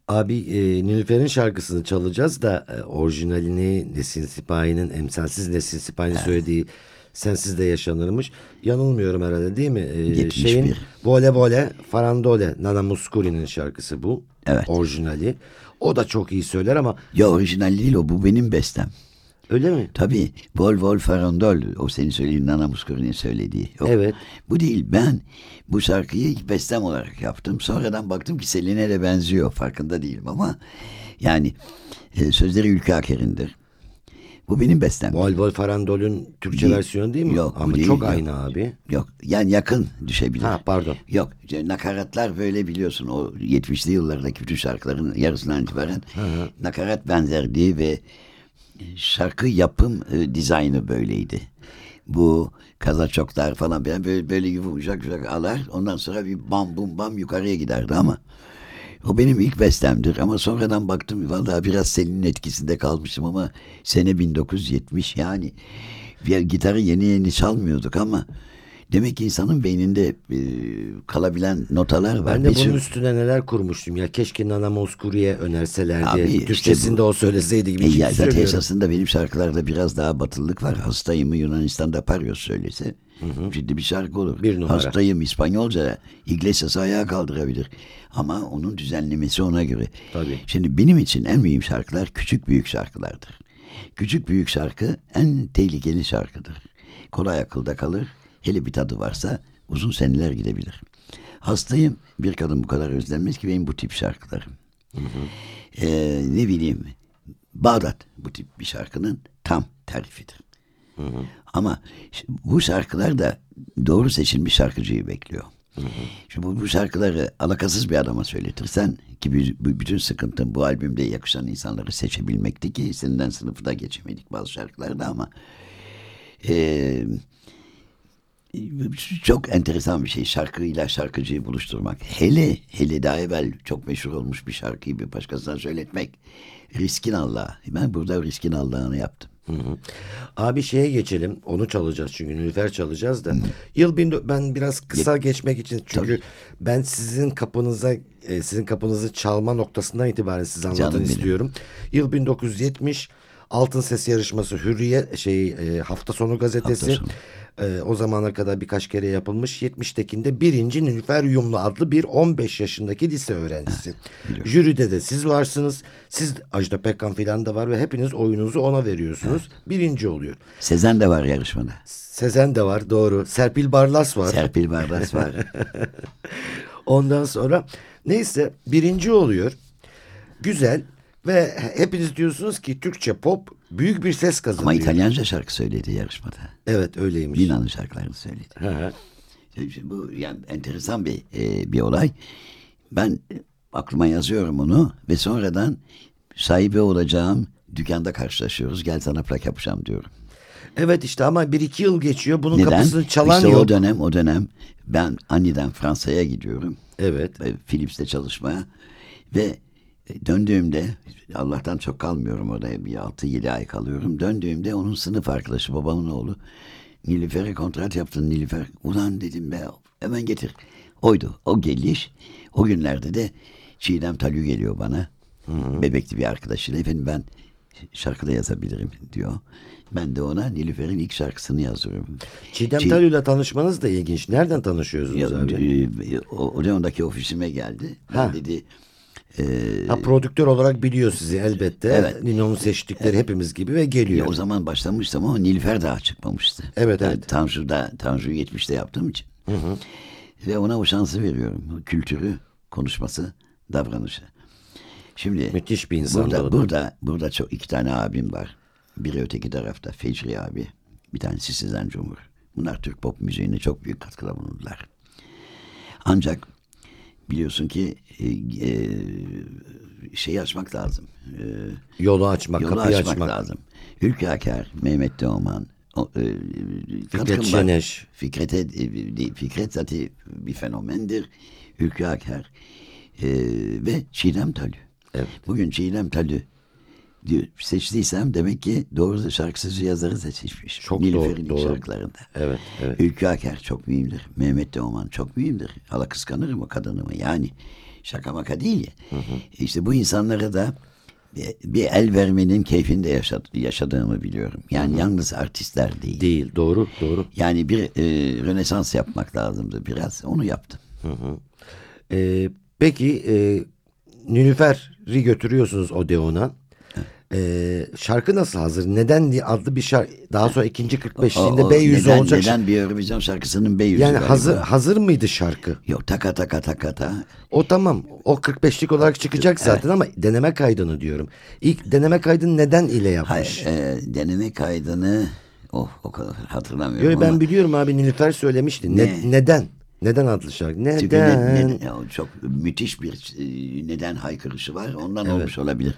Abi e, Nilüfer'in şarkısını çalacağız da e, orijinalini Nesin Sipahi'nin emsalsiz Nesin Sipahi'nin söylediği Sensiz de yaşanırmış. Yanılmıyorum herhalde değil mi? E, 71. şeyin Vole Vole Farandole Nana Muscuri'nin şarkısı bu. Evet. Orijinali. O da çok iyi söyler ama Ya orijinal değil o bu benim bestem. Öyle mi? Tabii Vol Vol Farandol o senin söylediğin Nana Muscuri'nin söylediği. O. Evet. Bu değil ben bu şarkıyı ilk bestem olarak yaptım. Sonradan baktım ki Selin'e de benziyor farkında değilim ama yani e, sözleri Ülke Aker'indir. Bu benim bestem. Vol Vol Farandol'ün Türkçe Değil. versiyonu değil mi? Yok, Ama değil, çok yok. aynı abi. Yok yani yakın düşebilir. Ha, pardon. Yok nakaratlar böyle biliyorsun o 70'li yıllardaki bütün şarkıların yarısından itibaren nakarat benzerliği ve şarkı yapım e, dizaynı böyleydi. Bu kazaçoklar falan böyle, böyle, böyle yumuşak yumuşak alar ondan sonra bir bam bum bam yukarıya giderdi ama o benim ilk bestemdir ama sonradan baktım vallahi biraz Selin'in etkisinde kalmışım ama sene 1970 yani bir gitarı yeni yeni çalmıyorduk ama demek ki insanın beyninde e, kalabilen notalar var. Ben de Bir bunun sürü- üstüne neler kurmuştum ya. Keşke Nana Moskuri'ye önerselerdi. Abi işte Türkçesinde bu- o söyleseydi gibi E ya zaten esasında benim şarkılarda biraz daha batılılık var. Hastayımı Yunanistan'da Paryos söylese ciddi bir şarkı olur. Bir numara. Hastayım İspanyolca Iglesias'ı ayağa kaldırabilir. Ama onun düzenlemesi ona göre. Tabii. Şimdi benim için en mühim şarkılar küçük büyük şarkılardır. Küçük büyük şarkı en tehlikeli şarkıdır. Kolay akılda kalır. Hele bir tadı varsa uzun seneler gidebilir. Hastayım bir kadın bu kadar özlenmez ki benim bu tip şarkılarım. Ee, ne bileyim Bağdat bu tip bir şarkının tam tarifidir. Ama ş- bu şarkılar da doğru seçilmiş şarkıcıyı bekliyor. Şimdi bu, bu şarkıları alakasız bir adama söyletirsen ki bütün sıkıntım bu albümde yakışan insanları seçebilmekti ki senden sınıfı da geçemedik bazı şarkılarda ama eee, çok enteresan bir şey şarkıyla şarkıcıyı buluşturmak. Hele hele daha evvel çok meşhur olmuş bir şarkıyı bir başkasına söyletmek riskin Allah'ı. Ben burada riskin Allah'ını yaptım. Hı hı. Abi şeye geçelim. Onu çalacağız çünkü Nilüfer çalacağız da. Yıl bin, ben biraz kısa geçmek için çünkü ben sizin kapınıza e, sizin kapınızı çalma noktasından itibaren size anlatın istiyorum. Yıl 1970 Altın Ses yarışması Hürriyet şey e, hafta sonu gazetesi. Hafta sonu. E, o zamana kadar birkaç kere yapılmış. 70'tekinde birinci Nilüfer Yumlu adlı bir 15 yaşındaki lise öğrencisi. Jüride de siz varsınız. Siz Ajda Pekkan filan da var ve hepiniz oyunuzu ona veriyorsunuz. Birinci oluyor. Sezen de var yarışmada. Sezen de var doğru. Serpil Barlas var. Serpil Barlas var. Ondan sonra neyse birinci oluyor. Güzel ve hepiniz diyorsunuz ki Türkçe pop büyük bir ses kazanıyor. Ama İtalyanca şarkı söyledi yarışmada. Evet öyleymiş. Yunanlı şarkılarını söyledi. Hı hı. Şimdi bu yani enteresan bir e, bir olay. Ben e, aklıma yazıyorum onu ve sonradan sahibi olacağım dükkanda karşılaşıyoruz. Gel sana plak yapacağım diyorum. Evet işte ama bir iki yıl geçiyor. Bunun Neden? kapısını çalan işte yok. o dönem o dönem ben aniden Fransa'ya gidiyorum. Evet. Philips'te çalışmaya ve döndüğümde Allah'tan çok kalmıyorum orada bir 6-7 ay kalıyorum. Döndüğümde onun sınıf arkadaşı babamın oğlu Nilüfer'e kontrat yaptın Nilüfer. Ulan dedim be hemen getir. Oydu o geliş. O günlerde de Çiğdem Talü geliyor bana. Bebekli bir arkadaşıyla efendim ben şarkıda yazabilirim diyor. Ben de ona Nilüfer'in ilk şarkısını yazıyorum. Çiğdem Çiğ- Talü'yle tanışmanız da ilginç. Nereden tanışıyorsunuz ya, abi? e, o, Odeon'daki ofisime geldi. Ben Ha. dedi e, Ha, prodüktör olarak biliyor sizi elbette. Evet. Nino'nun seçtikleri hepimiz gibi ve ya geliyor. o zaman başlamıştım ama Nilüfer daha çıkmamıştı. Evet, Yani evet. Tanju'da, Tanju'yu 70'te yaptığım için. Ve ona o şansı veriyorum. Kültürü, konuşması, davranışı. Şimdi Müthiş bir insan burada, da. burada, burada çok iki tane abim var. Biri öteki tarafta Fecri abi. Bir tanesi Sezen Cumhur. Bunlar Türk pop müziğine çok büyük katkıda bulundular. Ancak biliyorsun ki e, e, şeyi açmak lazım. E, Yolu açmak, Yolu kapıyı açmak, açmak. lazım. Akar, Mehmet o, e, var. Şeneş. Fikret'e, e, Fikret zaten bir fenomendir. Hülki Akar e, ve Çiğdem Talü. Evet. Bugün Çiğdem Talü diyor, seçtiysem demek ki doğru şarkı sözü yazarı seçmiş. Çok Nilüfer'in doğru, doğru. şarkılarında. Evet, evet. Ülkü Aker çok mühimdir. Mehmet Teoman çok mühimdir. Hala kıskanırım o kadınımı. Yani şaka maka değil ya. İşte bu insanlara da bir, el vermenin keyfinde yaşad, yaşadığımı biliyorum. Yani yalnız artistler değil. Değil. Doğru. Doğru. Yani bir e, rönesans yapmak lazımdı biraz. Onu yaptım. Ee, peki e, Nilüfer'i götürüyorsunuz Odeon'a. Ee, şarkı nasıl hazır? Neden diye adlı bir şarkı. Daha sonra ikinci 45'liğinde O- o B100 neden, olacak. Neden bir Eurovision şarkısının B100'ü yani galiba. hazır hazır mıydı şarkı? Yok taka taka taka ta. O tamam. O 45'lik olarak çıkacak zaten ama deneme kaydını diyorum. İlk deneme kaydını neden ile yapmış? Hayır, e, deneme kaydını oh o kadar hatırlamıyorum Yo, ben biliyorum abi Nilüfer söylemişti. Ne- Ne? neden? Neden adlı şarkı? Çünkü Neden? ne- ne- çok müthiş bir e, neden haykırışı var. Ondan olmuş olabilir.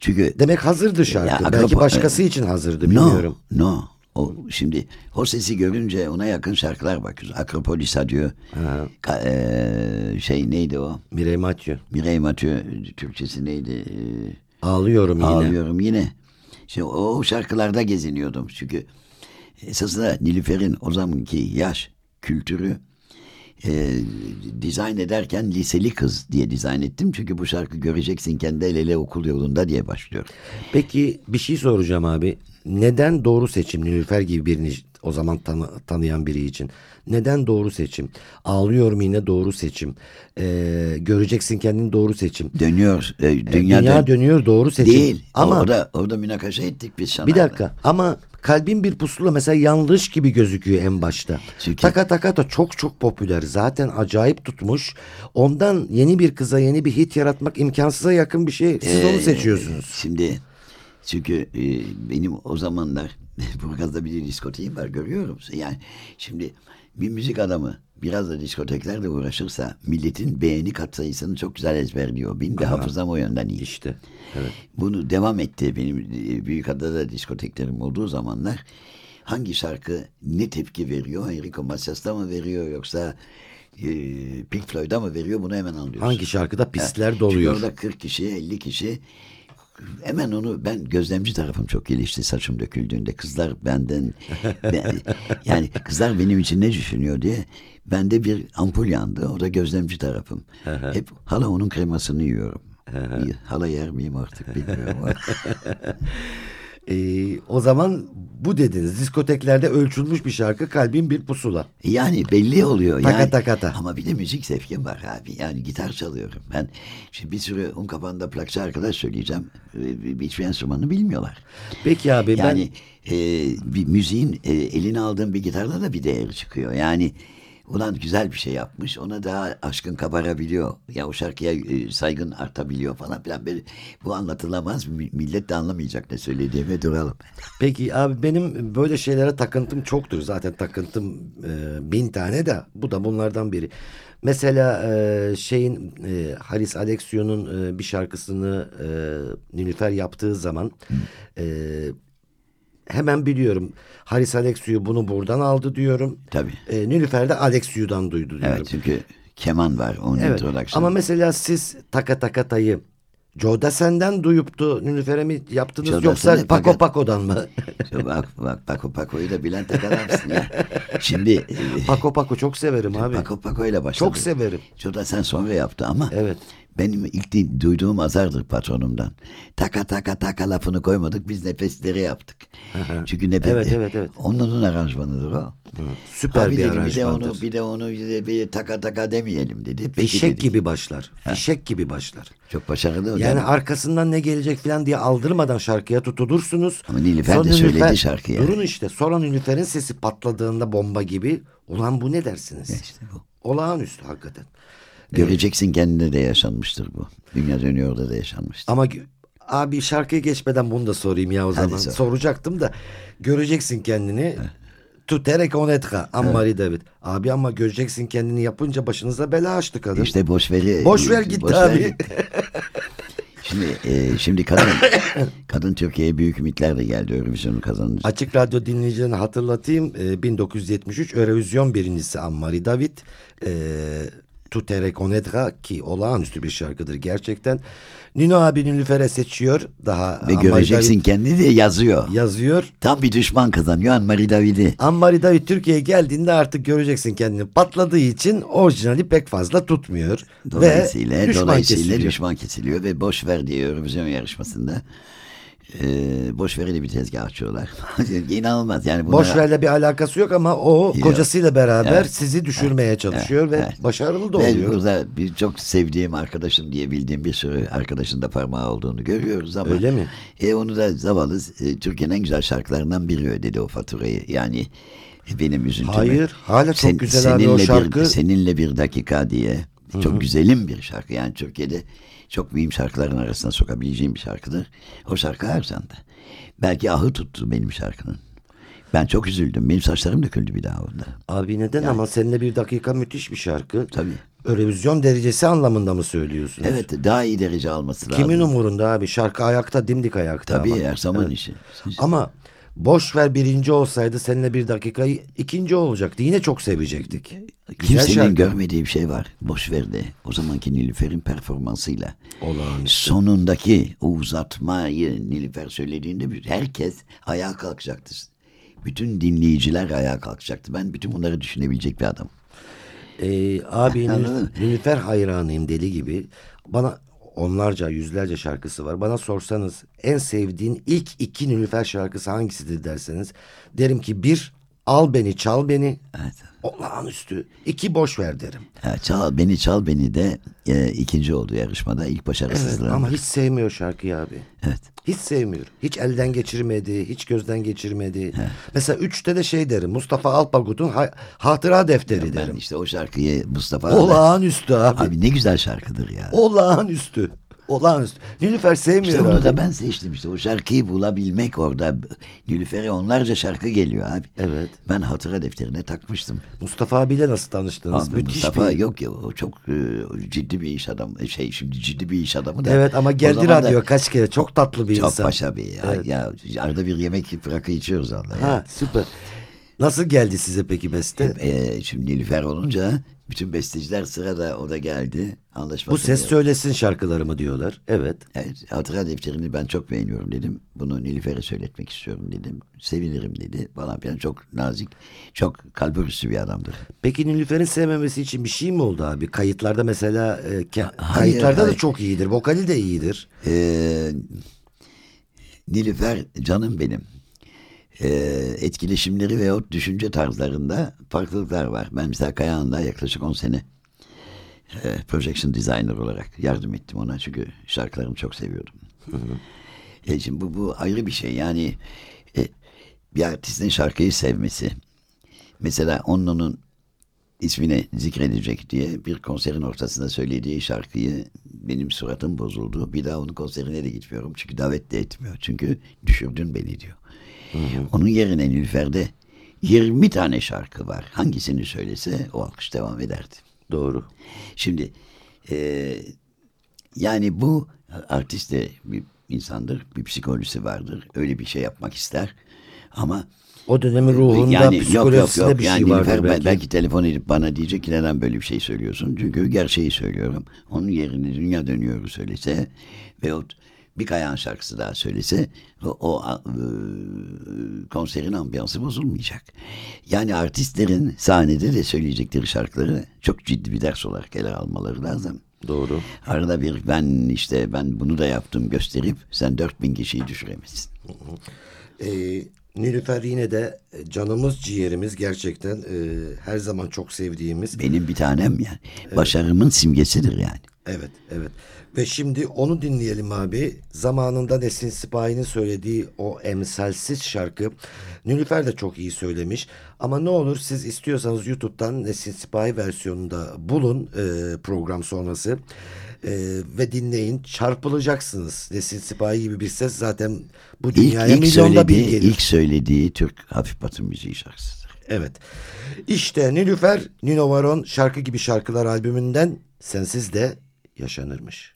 Çünkü Demek hazırdı şarkı. Ya, Belki başkası için hazırdı no, bilmiyorum. no. O, şimdi o sesi görünce ona yakın şarkılar bakıyoruz. Akropolis diyor. Ka- e, şey neydi o? Mirey Mathieu. Mirey Mathieu Türkçesi neydi? E, Ağlıyorum yine. Ağlıyorum yine. Şimdi o şarkılarda geziniyordum. Çünkü esasında Nilüfer'in o zamanki yaş, kültürü e, dizayn ederken liseli kız diye dizayn ettim. Çünkü bu şarkı göreceksin kendi el ele okul yolunda diye başlıyor. Peki bir şey soracağım abi. Neden doğru seçim Nilüfer gibi birini o zaman tanı- tanıyan biri için? Neden doğru seçim? Ağlıyorum yine doğru seçim. Ee, göreceksin kendini doğru seçim. Dönüyor. e, Ee, dünya, Dünya dön- dönüyor doğru seçim. Değil. Ama orada, orada münakaşa ettik biz sana. bir dakika ama kalbin bir pusula mesela yanlış gibi gözüküyor en başta. Çünkü- Taka taka da çok çok popüler. Zaten acayip tutmuş. Ondan yeni bir kıza yeni bir hit yaratmak imkansıza yakın bir şey. Siz onu Ee, seçiyorsunuz. Şimdi çünkü e, benim o zamanlar Burgaz'da bir diskoteğim var görüyor musun? Yani şimdi bir müzik adamı biraz da diskoteklerle uğraşırsa milletin beğeni katsayısını çok güzel ezberliyor. Benim de hafızam o yönden iyi. İşte. Evet. Bunu devam etti benim e, Büyükada'da diskoteklerim olduğu zamanlar. Hangi şarkı ne tepki veriyor? Enrico Macias'ta mı veriyor yoksa e, Pink Floyd'a mı veriyor? Bunu hemen anlıyorsun. Hangi şarkıda pistler Çünkü doluyor. orada 40 kişi 50 kişi hemen onu ben gözlemci tarafım çok gelişti saçım döküldüğünde. Kızlar benden ben- yani kızlar benim için ne düşünüyor diye bende bir ampul yandı. O da gözlemci tarafım. Hep hala onun kremasını yiyorum. Hala yer miyim artık bilmiyorum Ee, o zaman bu dediniz. Diskoteklerde ölçülmüş bir şarkı Kalbin Bir Pusula. Yani belli oluyor. Taka yani, taka ta. Ama bir de müzik zevkim var abi. Yani gitar çalıyorum. Ben şimdi bir sürü un kapağında plakçı arkadaş söyleyeceğim. Ee, Hiçbir enstrümanını bilmiyorlar. Peki abi Yani e, bir müziğin e, eline aldığın bir gitarda da bir değeri çıkıyor. Yani ulan güzel bir şey yapmış. Ona daha aşkın kabarabiliyor. Ya o şarkıya e, saygın artabiliyor falan filan. Böyle, bu anlatılamaz. Mi- Millet de anlamayacak ne söylediğimi duralım. peki abi benim böyle şeylere takıntım çoktur. Zaten takıntım e, bin tane de bu da bunlardan biri. Mesela e, şeyin e, Haris Alexiou'nun e, bir şarkısını e, Nilüfer yaptığı zaman e, hemen biliyorum. Haris Alexiou bunu buradan aldı diyorum. Tabii. E, Nilüfer de Alexiou'dan duydu diyorum. Evet çünkü keman var onun Evet. Ama mesela siz Taka Taka Tay'ı Joe Dassen'den duyuptu Nilüfer'e mi yaptınız Joe yoksa Dassen'e Paco Paco'dan mı? Bak bak Paco Paco'yu da bilen tek adamsın ya. Şimdi Paco Paco çok severim abi. Paco Paco ile başladı. Çok severim. Şurada sen sonra yaptı ama Evet. Benim ilk duyduğum azardır patronumdan. Taka taka taka lafını koymadık biz nefesleri yaptık. Çünkü nefes, Evet, evet, evet. Onların aranjmanıdır o. Süper Ha, bir dedim, bir de aranjmandır. onu bir de onu bir, de bir taka taka demeyelim dedi. Peki Fişek dedik. gibi başlar. Fişek gibi başlar. Çok başarılı. Yani da. arkasından ne gelecek falan diye aldırmadan şarkıya tutulursunuz. Ama Nilüfer Sonra de söyledi şarkıyı yani. Durun işte. Sonra Nilüfer'in sesi patladığında bomba gibi. Ulan bu ne dersiniz? İşte bu. Olağanüstü hakikaten. Göreceksin kendine de yaşanmıştır bu. Dünya dönüyorda da yaşanmıştır. Ama abi şarkıya geçmeden bunu da sorayım ya o zaman. sor. Soracaktım da göreceksin kendini. Tu te reconnaîtras Ammari David. Abi ama göreceksin kendini yapınca başınıza bela açtı kadın. İşte boş veri. Boş ver gitti abi. Şimdi e, şimdi kadın kadın Türkiye'ye büyük ümitlerle geldi Eurovision'u kazanınca. Açık Radyo dinleyicilerine hatırlatayım. Ee, 1973 Eurovision birincisi Ammari David. Tutere Conedra ki olağanüstü bir şarkıdır gerçekten. Nino abi Nilüfer'e seçiyor. Daha Ve Anne göreceksin David kendini de yazıyor. yazıyor. Tam bir düşman kazanıyor Anne-Marie David'i. Anmari David Türkiye'ye geldiğinde artık göreceksin kendini patladığı için orijinali pek fazla tutmuyor. Dolayısıyla, ve düşman dolayısıyla kesiliyor. düşman kesiliyor ve boş ver diye Eurovision yarışmasında e, boş verili bir tezgah açıyorlar. İnanılmaz yani buna, Boşverle bir alakası yok ama o Yok. kocasıyla beraber Evet. sizi düşürmeye çalışıyor ve evet. başarılı da Ve oluyor. burada bir çok sevdiğim arkadaşım diye bildiğim bir sürü arkadaşın da parmağı olduğunu görüyoruz ama. Öyle mi? E, onu da zavallı e, Türkiye'nin en güzel şarkılarından biri ödedi o faturayı. Yani benim üzüntüme. Hayır, hala çok güzel abi o seninle şarkı. Bir, seninle bir dakika diye. Çok güzelim bir şarkı. Yani Türkiye'de çok mühim şarkıların arasına sokabileceğim bir şarkıdır. O şarkı Ersan'da. Belki ahı tuttu benim şarkının. Ben çok üzüldüm. Benim saçlarım döküldü bir daha orada. Abi neden ama seninle bir dakika müthiş bir şarkı. Tabii. Eurovision derecesi anlamında mı söylüyorsunuz? Evet daha iyi derece alması lazım. Kimin umurunda abi? Şarkı ayakta, dimdik ayakta. Tabii ama. her zaman Evet. işi. Ama boş ver birinci olsaydı seninle bir dakikayı ikinci olacaktı. Yine çok sevecektik. Güzel Kimsenin şarkı. görmediği bir şey var. Boş verdi. O zamanki Nilüfer'in performansıyla. Olağanüstü. Sonundaki o uzatmayı Nilüfer söylediğinde bir- herkes ayağa kalkacaktı. Bütün dinleyiciler ayağa kalkacaktı. Ben bütün bunları düşünebilecek bir adam. Ee, abi Nilüfer hayranıyım deli gibi. Bana onlarca yüzlerce şarkısı var. Bana sorsanız en sevdiğin ilk iki Nilüfer şarkısı hangisidir derseniz derim ki bir al beni çal beni Evet. olağanüstü. İki boş ver derim. Ha, çal beni çal beni de e, ikinci oldu yarışmada. İlk Evet başarısızlığı. ama hiç sevmiyor şarkıyı abi. Evet. Hiç sevmiyor. Hiç elden geçirmedi, hiç gözden geçirmedi. Mesela üçte de şey derim. Mustafa Alpagut'un ha- hatıra defteri Ben derim. işte o şarkıyı Mustafa Olağanüstü abi. Abi ne güzel şarkıdır ya. Olağanüstü. Olağanüstü. Nilüfer sevmiyor İşte onu abi. da ben seçtim işte o şarkıyı bulabilmek orada. Nilüfer'e onlarca şarkı geliyor abi. Evet. Ben hatıra defterine takmıştım. Mustafa abiyle nasıl tanıştınız? Abi Müthiş Mustafa bir... yok ya o çok e, ciddi bir iş adamı. Şey şimdi ciddi bir iş adamı da. Evet ama geldi zaman da radyo kaç kere. Çok tatlı bir Çok insan. paşa bir ya. Evet. ya. Arada bir yemek rakı içiyoruz Allah. Ha süper. Nasıl geldi size peki beste? E, şimdi Nilüfer olunca bütün besteciler sırada o da geldi. Anlaşma Bu ses söylesin şarkılarımı diyorlar. Evet. Evet, hatıra defterini ben çok beğeniyorum dedim. Bunu Nilüfer'e söyletmek istiyorum dedim. Sevinirim dedi falan filan. Çok nazik, çok kalburüstü bir adamdır. Peki Nilüfer'in sevmemesi için bir şey mi oldu abi? Kayıtlarda mesela e, Hayır, kayıtlarda da hayır. çok iyidir. Vokali de iyidir. Ee, Nilüfer canım benim. Ee, etkileşimleri veyahut düşünce tarzlarında farklılıklar var. Ben mesela Kayahan'da yaklaşık 10 sene e, projection designer olarak yardım ettim ona. Çünkü şarkılarını çok seviyordum. E, şimdi bu, bu ayrı bir şey. Yani e, bir artistin şarkıyı sevmesi. Mesela onun ismini zikredecek diye bir konserin ortasında söylediği şarkıyı benim suratım bozuldu. Bir daha onun konserine de gitmiyorum. Çünkü davet de etmiyor. Çünkü düşürdün beni diyor. Onun yerine Nilüfer'de 20 tane şarkı var. Hangisini söylese o alkış devam ederdi. Doğru. Şimdi e, yani bu artist de bir insandır. Bir psikolojisi vardır. Öyle bir şey yapmak ister. Ama O dönemin ruhunda, psikolojisinde bir Yani şey vardır belki. belki. telefon edip bana diyecek ki neden böyle bir şey söylüyorsun? Çünkü gerçeği söylüyorum. Onun yerine dünya dönüyor söylese veyahut bir kayan şarkısı daha söylese o, o e, konserin ambiyansı bozulmayacak. Yani artistlerin sahnede de söyleyecekleri şarkıları çok ciddi bir ders olarak ele almaları lazım. Doğru. Arada bir ben işte ben bunu da yaptım gösterip sen 4000 kişiyi düşüremezsin. Ee, Nilüfer yine de e, canımız ciğerimiz gerçekten e, her zaman çok sevdiğimiz. Benim bir tanem yani. Başarımın simgesidir yani. Evet, evet. Ve şimdi onu dinleyelim abi. Zamanında Nesin Sipahi'nin söylediği o emsalsiz şarkı. Nilüfer de çok iyi söylemiş. Ama ne olur siz istiyorsanız YouTube'dan Nesin Sipahi versiyonunda bulun e, program sonrası. E, ve dinleyin. Çarpılacaksınız. Nesin Sipahi gibi bir ses zaten bu İlk, dünyaya ilk milyonda bir gelir. ilk söylediği Türk hafif batı müziği şarkısıdır. Evet. İşte Nilüfer, Nino Varon şarkı gibi şarkılar albümünden sensiz de yaşanırmış.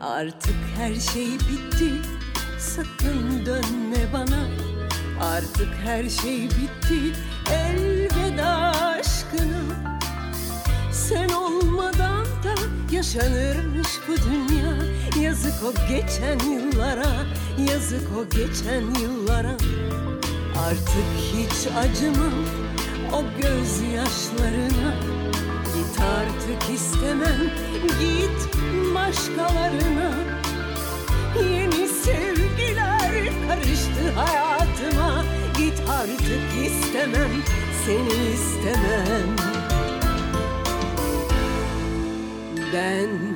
Artık her şey bitti Sakın dönme bana Artık her şey bitti Elveda aşkına. Sen olmadan da yaşanırmış bu dünya. Yazık o geçen yıllara Yazık o geçen yıllara. Artık hiç acımam o gözyaşlarına. Git artık istemem git istemem seni istemem. Ben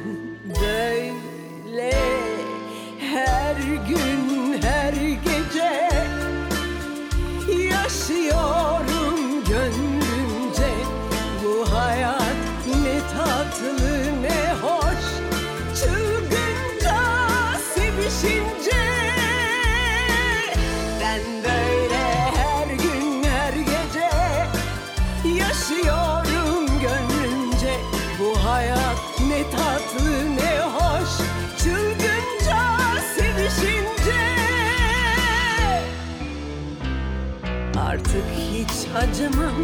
acımam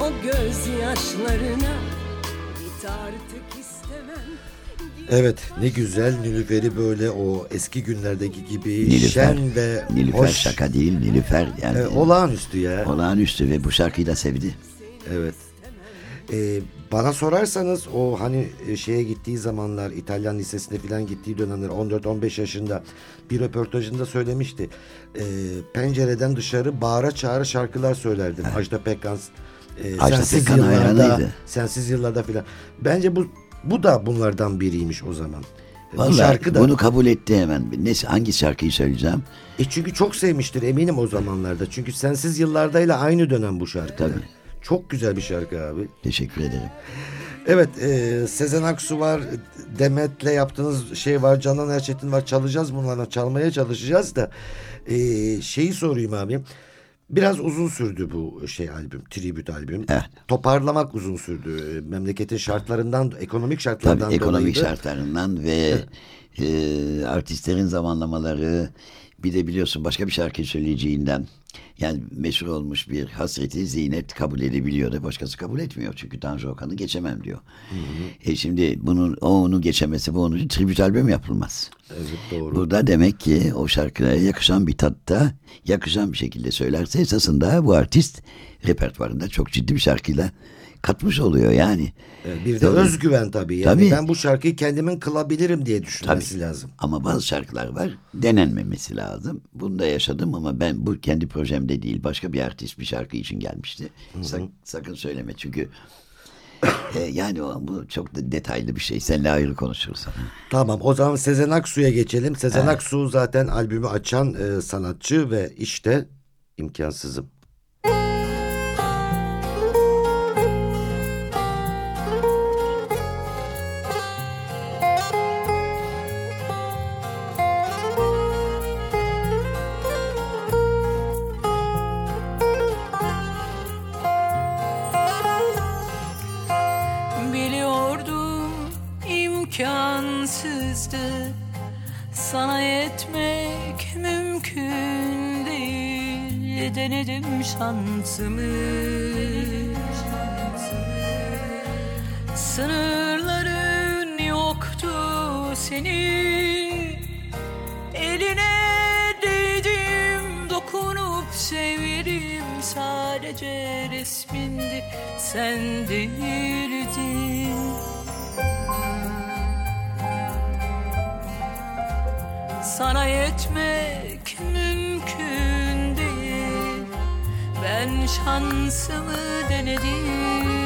o gözyaşlarına Git artık istemem Evet ne güzel Nilüfer'i böyle o eski günlerdeki gibi Nilüfer, şen ve Nilüfer hoş. şaka değil Nilüfer yani E, olağanüstü ya. olağanüstü ve bu şarkıyı da sevdi. Evet. Ee, bana sorarsanız o hani e, şeye gittiği zamanlar İtalyan lisesine falan gittiği dönemler 14-15 yaşında bir röportajında söylemişti. Ee, pencereden dışarı bağıra çağıra şarkılar söylerdim. Ajda Pekkan e, Ajda sensiz Pekkan yıllarda hayranıydı. sensiz yıllarda filan. Bence bu bu da bunlardan biriymiş o zaman. bu Vallahi şarkı da bunu kabul etti hemen. Neyse hangi şarkıyı söyleyeceğim? e çünkü çok sevmiştir eminim o zamanlarda. Çünkü sensiz yıllardayla aynı dönem bu şarkı. Tabii. Çok güzel bir şarkı abi. Teşekkür ederim. Evet e, Sezen Aksu var Demet'le yaptığınız şey var Canan Erçetin var çalacağız bunlarla çalmaya çalışacağız da e, şeyi sorayım abi biraz uzun sürdü bu şey albüm tribüt albüm Evet. toparlamak uzun sürdü E, memleketin şartlarından ekonomik şartlardan Tabii ekonomik dolayıydı. şartlarından ve e, artistlerin zamanlamaları bir de biliyorsun başka bir şarkı söyleyeceğinden yani meşhur olmuş bir hasreti Zinet kabul edebiliyor da başkası kabul etmiyor. Çünkü Tanju Okan'ı geçemem diyor. E şimdi bunun o onu geçemesi bu onun tribüt albüm yapılmaz. Evet doğru. Burada demek ki o şarkıya yakışan bir tatta yakışan bir şekilde söylerse esasında bu artist repertuarında çok ciddi bir şarkıyla katmış oluyor yani. E, bir de Tabii. özgüven tabii. Yani Tabii. ben bu şarkıyı kendimin kılabilirim diye düşünmesi lazım. Ama bazı şarkılar var denenmemesi lazım. Bunu da yaşadım ama ben bu kendi projemde değil başka bir artist bir şarkı için gelmişti. Sak- sakın söyleme çünkü e, yani o, bu çok da detaylı bir şey. Seninle ayrı konuşuruz. Tamam o zaman Sezen Aksu'ya geçelim. Sezen Aksu zaten albümü açan e, sanatçı ve işte imkansızım. Denedim şansımı Sınırların yoktu senin. Eline değdim dokunup sevdim Sadece resmindi sen değildin. Sana yetmek şansımı denedim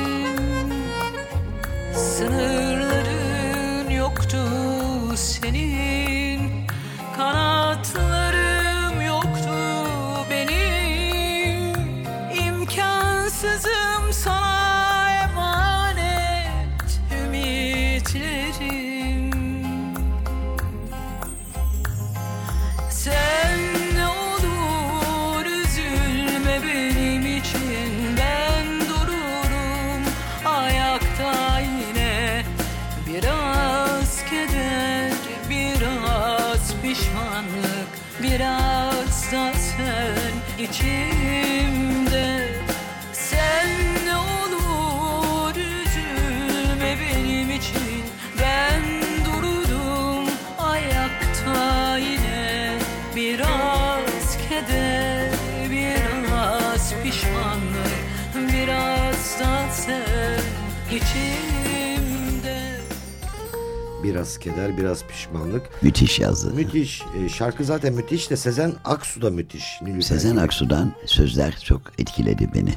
Müthiş yazdı. Müthiş. E, şarkı zaten müthiş de Sezen Aksu da müthiş. Nilüfer Sezen. Aksu'dan sözler çok etkiledi beni.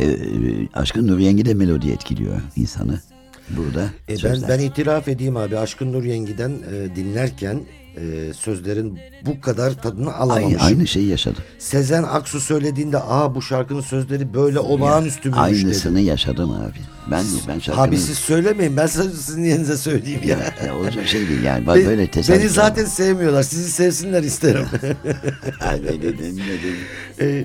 Ee, Aşkın Nur Yengi de melodi etkiliyor insanı. Burada E, ben, sözler. ben itiraf edeyim abi Aşkın Nur Yengi'den e, dinlerken e, sözlerin bu kadar tadını aynı, alamamışım. aynı şeyi yaşadım. Sezen Aksu söylediğinde aa bu şarkının sözleri böyle olağanüstü müymüş Aynısını dedim. yaşadım abi. Ben ben şarkının... Abi siz söylemeyin ben sizin yerinize söyleyeyim ya. ya, ya olacak şey değil yani. Bak Be- böyle tesadüf. beni zaten sevmiyorlar. Sizi sevsinler isterim. Ne dedim, ne dedim. e,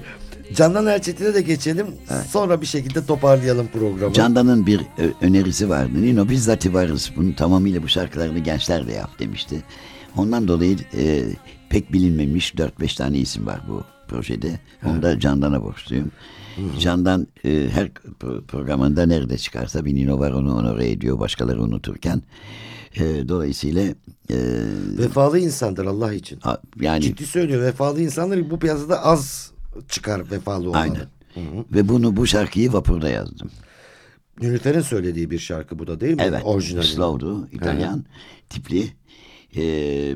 Candan Erçetin'e de geçelim. Sonra bir şekilde toparlayalım programı. Candan'ın bir ö- önerisi vardı. Nino bizzat varız. Bunu tamamıyla bu şarkılarını gençler de yap demişti. Ondan dolayı e, pek bilinmemiş 4-5 tane isim var bu projede. Onu da Candan'a borçluyum. Candan e, her pro- programında nerede çıkarsa bir Nino var onu onore ediyor başkaları unuturken. E, dolayısıyla e, Vefalı insandır Allah için. a- yani Ciddi söylüyor. Vefalı insanlar bu piyasada az çıkar vefalı olanı. aynen. Ve bunu bu şarkıyı vapurda yazdım. Nilüfer'in söylediği bir şarkı bu da değil mi? Evet. Orijinali. Slow'du. İtalyan tipli. E,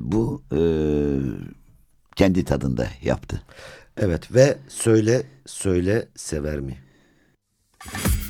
bu e, kendi tadında yaptı. Evet ve söyle söyle sever mi? Hani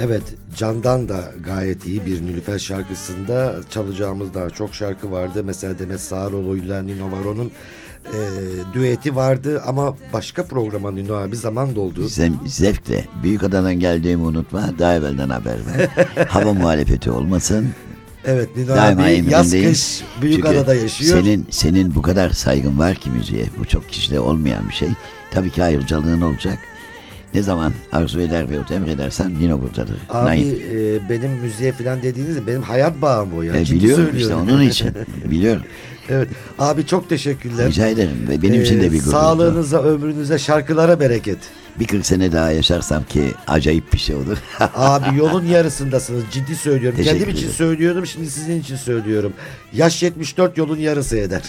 Evet Candan da gayet iyi bir Nilüfer şarkısında çalacağımız daha çok şarkı vardı. Mesela Demet Sağaroğlu'yla Nino Varo'nun e, düeti vardı ama başka programa Nino abi zaman doldu. Zev- zevkle. Büyük adadan geldiğimi unutma. Daha evvelden haber ver. Hava muhalefeti olmasın. Evet Nino Daima abi yaz kış büyük Çünkü adada yaşıyor. Senin, senin bu kadar saygın var ki müziğe. Bu çok kişide olmayan bir şey. Tabii ki ayrıcalığın olacak. Ne zaman arzu eder ve emredersen yine buradadır. Abi Naim. e, benim müziğe falan dediğinizde benim hayat bağım o ya. E, biliyorum işte onun için. Biliyorum. evet. Abi çok teşekkürler. Rica ederim. Benim için de Ee, bir gurur. Sağlığınıza, ömrünüze, şarkılara bereket. Bir 40 sene daha yaşarsam ki acayip bir şey olur. Abi yolun yarısındasınız ciddi söylüyorum. Teşekkür Kendim için ederim. söylüyorum şimdi sizin için söylüyorum. Yaş 74 yolun yarısı eder.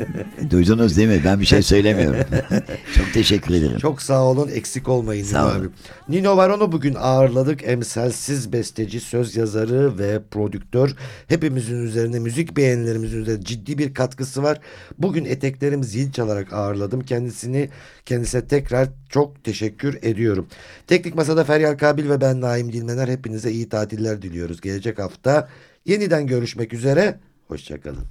Duydunuz değil mi? Ben bir şey söylemiyorum. Çok teşekkür ederim. Çok sağ olun eksik olmayın Sağ olun. abi. Nino Varon'u bugün ağırladık. Emsalsiz besteci, söz yazarı ve prodüktör. Hepimizin üzerine müzik beğenilerimizin üzerine ciddi bir katkısı var. Bugün eteklerim zil çalarak ağırladım. Kendisini kendisine tekrar çok teşekkür ediyorum. Teknik Masada Feryal Kabil ve ben Naim Dilmener hepinize iyi tatiller diliyoruz. Gelecek hafta yeniden görüşmek üzere. Hoşçakalın.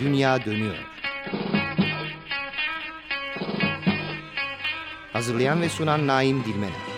Dünya dönüyor. Hazırlayan ve sunan Naim Dilmener.